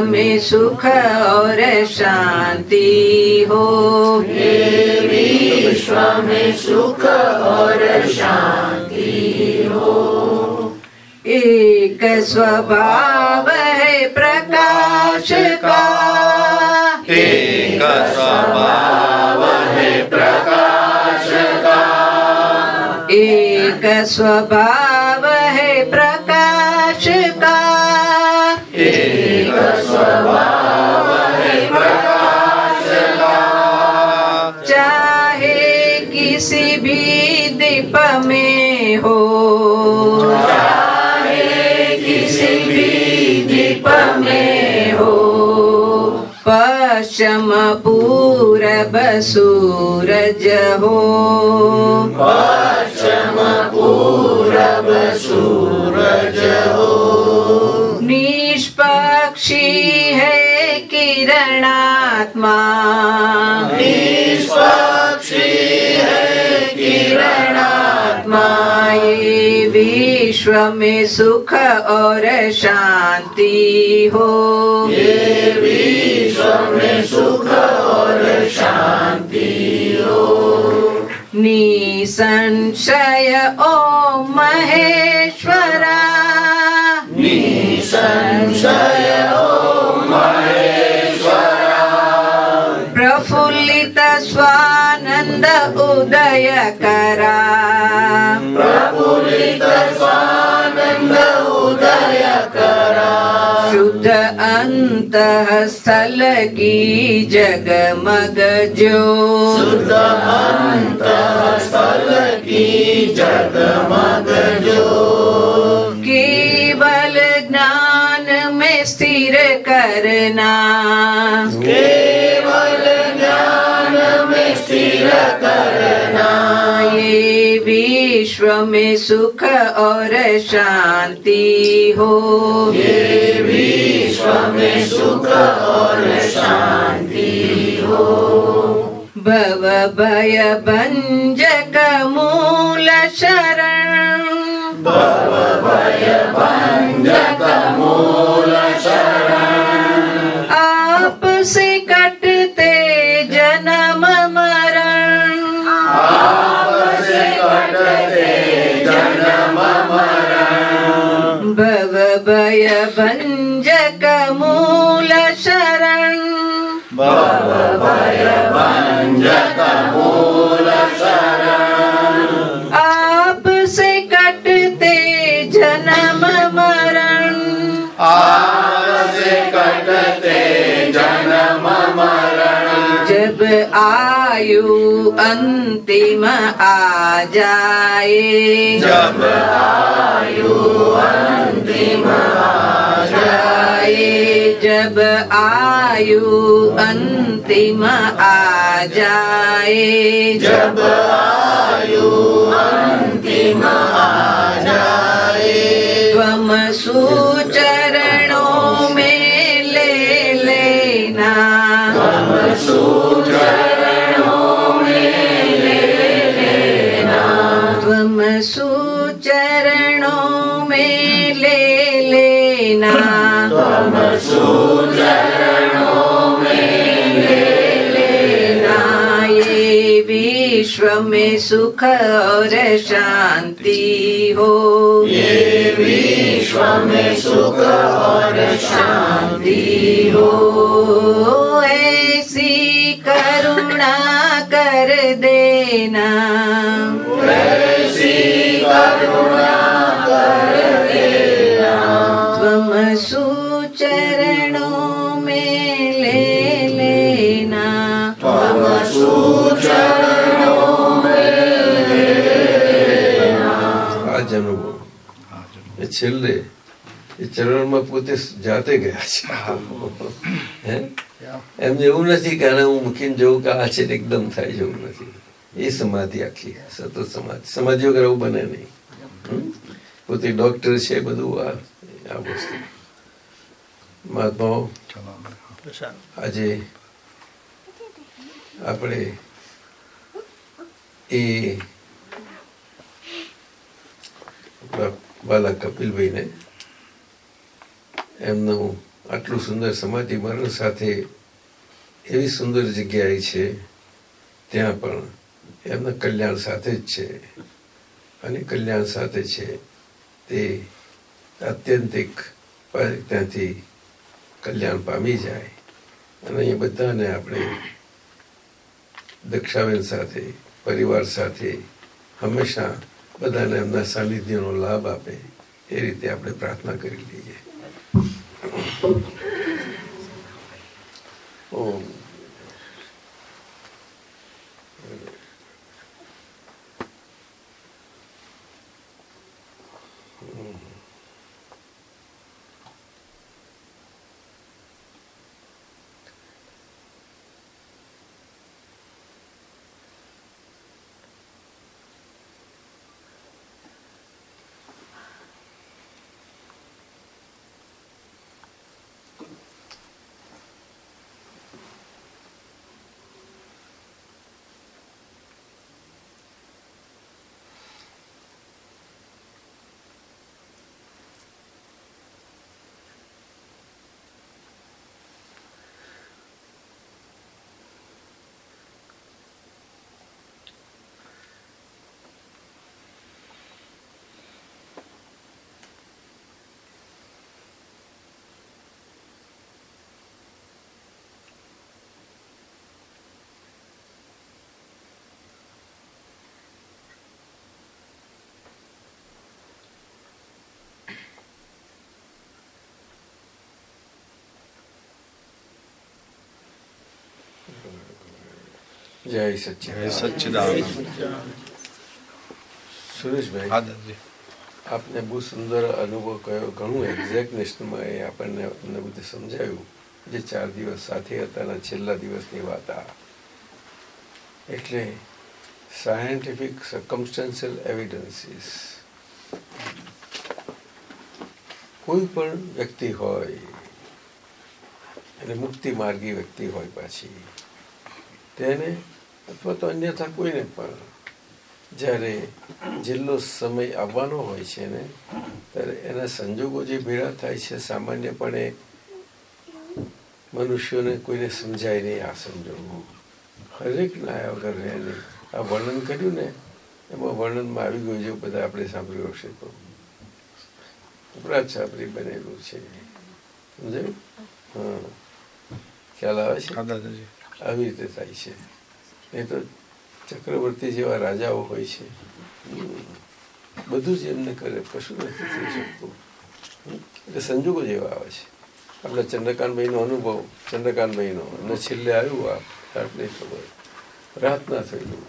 में सुख और शांति हो ये विश्व में सुख और शांति हो एक स्वभाव है प्रकाश का एक स्वभाव है प्रकाश का एक स्वभाव पश्चिम पूरब सूरज हो पश्चिम पूरब सूरज हो निष्पक्षी है किरणात्मा निष्पक्षी है किरणात्मा ये विश्व में सुख और शांति हो ये विश्व में सुख और शांति हो। निसंशय ओ महेश्वरा। निसंशय ओ महेश्वरा। प्रफुल्लित स्वानंद उदय करा शुद्ध अंत स्थल की जगमग जो शुद्ध अंत स्थल की जगमग जो केवल ज्ञान में स्थिर करना केवल ज्ञान में स्थिर करना ये विश्व में सुख और शांति हो ये विश्व में सुख और शांति हो भव भय भंजक मूल शरण भव भय भंजक मूल शरण भय भंजक मूल शरण भव भय भंजक मूल शरण आप से कटते जन्म मरण आपसे कटते जन्म मरण जब आयु अंतिम आ जाए जब आयु अंतिम आ जाए जब आयु अंतिम आ जाए जब आयु अंतिम आ जाए त्वम सुचरणों में ले लेना। त्वम सुचरणों में ले लेना। त्वम सुचरणों विश्व में सुख और शांति हो ये विश्व में सुख और शांति हो ऐसी करुणा कर देना ऐसी करुणा कर देना આ જન્મો એ છેલ્લે એ ચરણમાં પોતે જાતે ગયા છે. એમને એવું નથી કે આને હું મૂકીને જવું કે આ છે એકદમ થાય જવું નથી. એ સમાધિ આખી સતત સમાધિ. સમાધિ વગર એવું બને નહીં. પોતે ડોક્ટર છે બધું આ આ વસ્તુ. મહાત્માઓ આજે આપણે એ બાલા કપિલભાઈને. એમનું આટલું સુંદર સમાધિ મરણ સાથે એવી સુંદર જગ્યાએ છે, ત્યાં પણ એમના કલ્યાણ સાથે જ છે. અને કલ્યાણ સાથે છે તે આત્યંતિક ત્યાંથી કલ્યાણ પામી જાય. અને અહીંયા બધાને આપણે દક્ષાબેન સાથે, પરિવાર સાથે હંમેશા બધાને એમના સાનિધ્યનો લાભ આપે એ રીતે આપણે પ્રાર્થના કરી લઈએ. ઓમ. જય સચ્ચિદાનંદ. સચિદાન સુરેશભાઈ આપને બહુ સુંદર અનુભવ કયો. ઘણું એક્ઝેક્ટનેશનમાં એ આપણને આપણને બધું સમજાયું. જે ચાર દિવસ સાથે હતા અને છેલ્લા દિવસની વાત આ. એટલે સાયન્ટિફિક સર્કમસ્ટન્શિયલ એવિડન્સીસ કોઈ પણ વ્યક્તિ હોય અને મુક્તિ માર્ગી વ્યક્તિ હોય પાછી. તેને અથવા તો અન્યથા કોઈને પણ જ્યારે જેટલો સમય આવવાનો હોય છે ને ત્યારે એના સંજોગો જે ભેળા થાય છે સામાન્યપણે મનુષ્યોને કોઈને સમજાય નહીં આ સંજોગો. હરેક ના વગર રહે નહીં આ વર્ણન કર્યું ને એમાં વર્ણનમાં આવી ગયું છે બધા આપણે સાંભળ્યું હશે તો. ઉપરાજ છાપરી બનેલું છે. સમજાયું? હા. ખ્યાલ આવે છે. આવી રીતે થાય છે. નહીં તો ચક્રવર્તી જેવા રાજાઓ હોય છે. બધું જ એમને કરે, કશું નથી થઈ શકતું. એટલે સંજોગો જેવા આવે છે. આપણા ચંદ્રકાંતભાઈનો અનુભવ, ચંદ્રકાંતભાઈનો. અને છેલ્લે આવ્યું આ આપણે ખબર. રાતના થયેલું.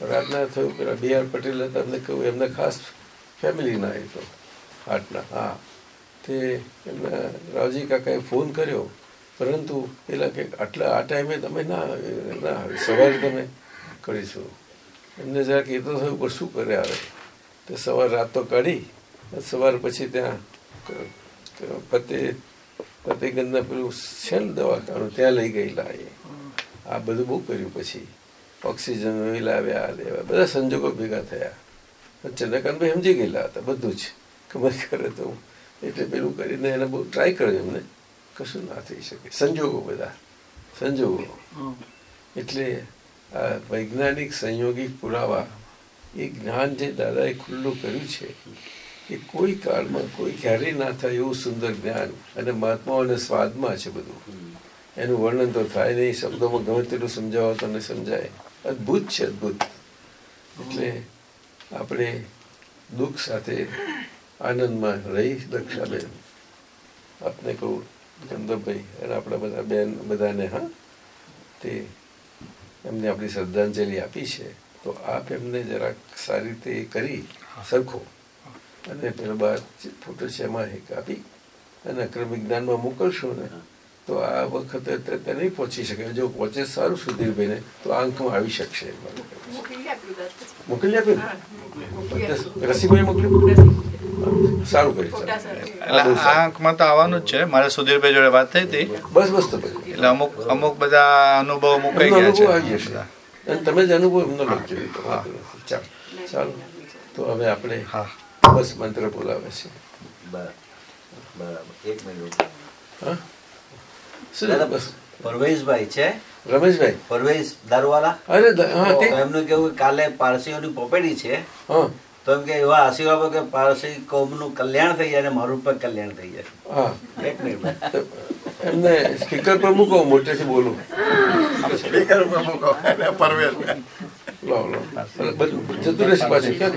રાતના થયું પેલા બી આર પટેલ હતા, એમને કહ્યું, એમને ખાસ ફેમિલીના એ તો. હાટના, હા. તે એમના રાવજી કાકાએ ફોન કર્યો. પરંતુ પેલા કે આટલા આ ટાઈમે તમે ના ના સવારે તમે કરીશું. એમને જરાક એ તો થયું, પણ શું કરે આવે? તો સવાર રાત તો કાઢી સવાર પછી ત્યાં ક- ક- ફતે ફતેગંજના પેલું છે ને દવાખાનું, ત્યાં લઈ ગયેલા એ. આ બધું બહુ કર્યું પછી. ઓક્સિજન લાવ્યા લેવા, બધા સંજોગો ભેગા થયા. ચંદ્રકાંતભાઈ સમજી ગયેલા હતા, બધું જ. ખબર કરે તો એટલે પેલું કરીને એને બહુ ટ્રાય કર્યો એમને. કશું ના થઈ શકે સંજોગો બધા સંજોગો એટલે આ વૈજ્ઞાનિક સંયોગિક પુરાવા એ જ્ઞાન જે દાદાએ ખુલ્લું કર્યું છે એ કોઈ કાળમાં કોઈ ક્યારેય ના થાય એવું સુંદર જ્ઞાન અને મહાત્માઓને સ્વાદમાં છે બધું એનું વર્ણન તો થાય નહીં શબ્દોમાં ગમે તેટલું સમજાવો તો સમજાય અદ્ભુત છે અદ્ભુત એટલે આપણે દુઃખ સાથે આનંદમાં રહી દક્ષાબેન આપને કહું ચંદ્રભાઈ અને આપણા બધા બેન બધાને હા? તે એમને આપણી શ્રદ્ધાંજલિ આપી છે. તો આપ એમને જરાક સારી રીતે કરી સરખો. અને પેલા બાર ફોટો છે એમાં એક આપી. અને અક્રમ વિજ્ઞાનમાં મોકલશો ને તો આ વખતે તે- નહીં પહોંચી શકે. જો પહોંચે સારું સુધીરભાઈને તો આ અંકમાં આવી શકશે. મોકલી આપ્યું? રસીભાઈ મોકલ્યું સારું કરી એટલે આ અંકમાં તો આવવાનું જ છે. મારે સુધીરભાઈ જોડે વાત થઈ હતી. બસ બસ તો એટલે અમુક અમુક બધા અનુભવ મુકાઈ ગયા છે. અને તમે જ અનુભવ એમનો લખજો. ચાલો. ચાલો. તો હવે આપણે બસ મંત્ર બોલાવે છે. બરાબર. એક મિનિટ. હા? શું? દાદા, બસ. પરવેશભાઈ છે? રમેશભાઈ. પરવેશ દારૂવાલા? અરે હા, એમનું કેવું કે કાલે પારસીઓની પોપેડી છે. હા. તો એમ કે એવા આશીર્વાદ આપો કે પારસી કોમનું કલ્યાણ થઈ જાય અને મારું પણ કલ્યાણ થઈ જાય. હા. એક મિનિટ એમને સ્પીકર પર મૂકો મોટેથી બોલું. સ્પીકર પર મૂકો અને પરવેશ લો લો. બધું જતું રહેશે પાછું. ક્યાં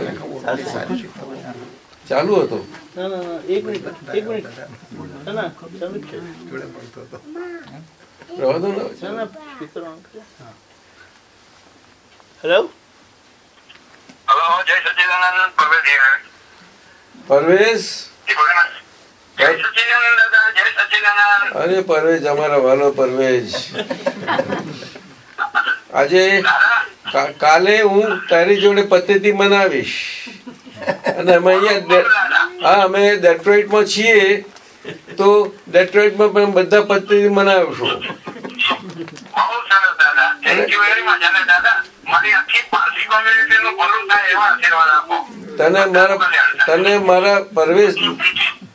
ચાલુ હતો. ના ના ના એક મિનિટ એક મિનિટ. ના ના ચાલુ છે. રહેવા દો ને. હેલો હેલો જય સચિદાનંદ પરવેશ અરે પરવેજ અમારા વાલો પરવેજ આજે કાલે હું તારી જોડે પદ્ધતિ મનાવીશ. અને અમે અહીંયા હા અમે ડેટ્રોઇટમાં છીએ તો ડેટ્રોઇટમાં પણ બધા પદ્ધતિ મનાવીશું. તને મારા તને મારા પરવેશ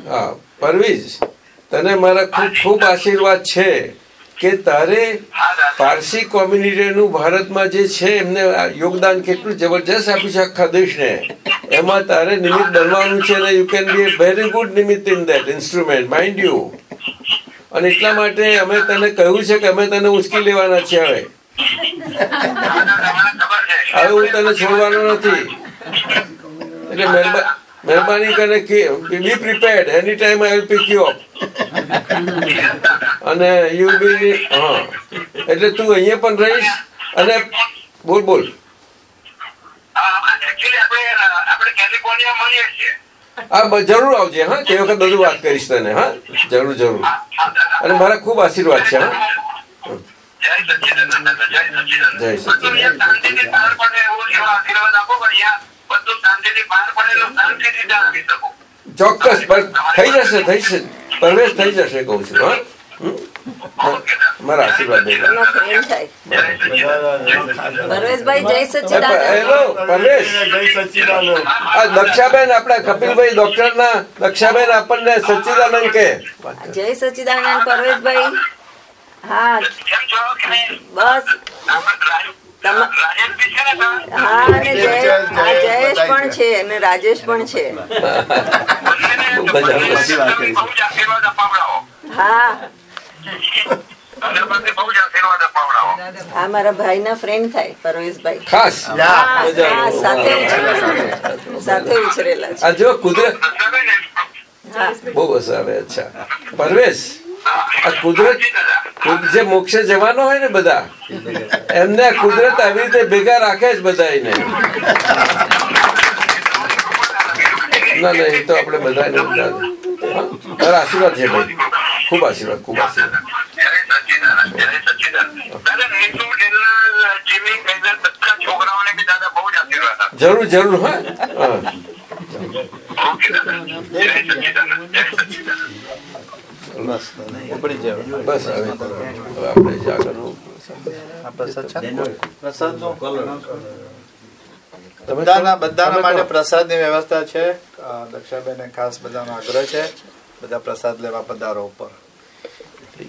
હા પરવેશ. તને મારા ખૂબ ખૂબ આશીર્વાદ છે કે તારે પારસી કોમ્યુનિટીનું ભારતમાં જે છે એમને યોગદાન કેટલું જબરજસ્ત આપ્યું છે આખા દેશને. એમાં તારે નિમિત્ત બનવાનું છે અને you can be very good નિમિત્ત in that instrument mind you અને એટલા માટે અમે તને કહ્યું છે કે અમે તને ઉચકી લેવાના છીએ હવે. હવે હું તને છોડવાનો નથી. એટલે મહેરબાની મહેરબાની કરીને be prepared any time I will pick you up અને યુ બી હા. એટલે તું અહીંયા પણ રહીશ અને બોલ બોલ. બ- જરૂર આવજે હા. તે વખત બધું વાત કરીશ તને હા. જરૂર જરૂર. અને મારા ખૂબ આશીર્વાદ છે હા. જય સચિદાનંદ દાદા જય સચિદાનંદ જય બધું અહીંયા શાંતિથી પાર પડે એવું એવા આશીર્વાદ આપો કે અહીંયા બધું શાંતિથી પાર પડે શાંતિથી ત્યાં આવી શકો ચોક્કસ થઈ જશે થઈ જશે. પ્રવેશ થઈ જશે કઉ છું હા. મારા આશીર્વાદ દેજો એમનો friend થાય. પરવેશભાઈ જય સચ્ચિદાનંદ હેલો પરેશ આ દક્ષાબેન આપણા કપિલભાઈ ડોક્ટર ના દક્ષાબેન આપણને સચ્ચિદાનંદ કે. જય સચ્ચિદાનંદ પરવેશભાઈ. હા. બસ. જયેશ પણ છે. અને રાજેશ પણ છે. હા. આ મારા ભાઈના ફ્રેન્ડ થાય પરવેશભાઈ ખાસ? સાથે ઉછરેલા. સાથે ઉછરેલા છે. જો કુદરત બહુ વસાવે અચ્છા. પરવેશ. કુદરત જે મોક્ષે જવાનો હોય ને બધા, એમને કુદરત આવી રીતે ભેગા રાખે જ બધાને ના ના, એ તો આપણે બધા આશીર્વાદ છે ભાઈ. ખૂબ આશીર્વાદ ખૂબ આશીર્વાદ. જરૂર જરૂર, હા. બસ ઉપડી માટે પ્રસાદની વ્યવસ્થા છે. દક્ષાબેને ખાસ બધાનો આગ્રહ છે. બધા પ્રસાદ લેવા પધારો ઉપર. થઈ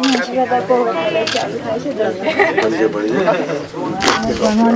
你现在在播我的小视频，是不是？不是不。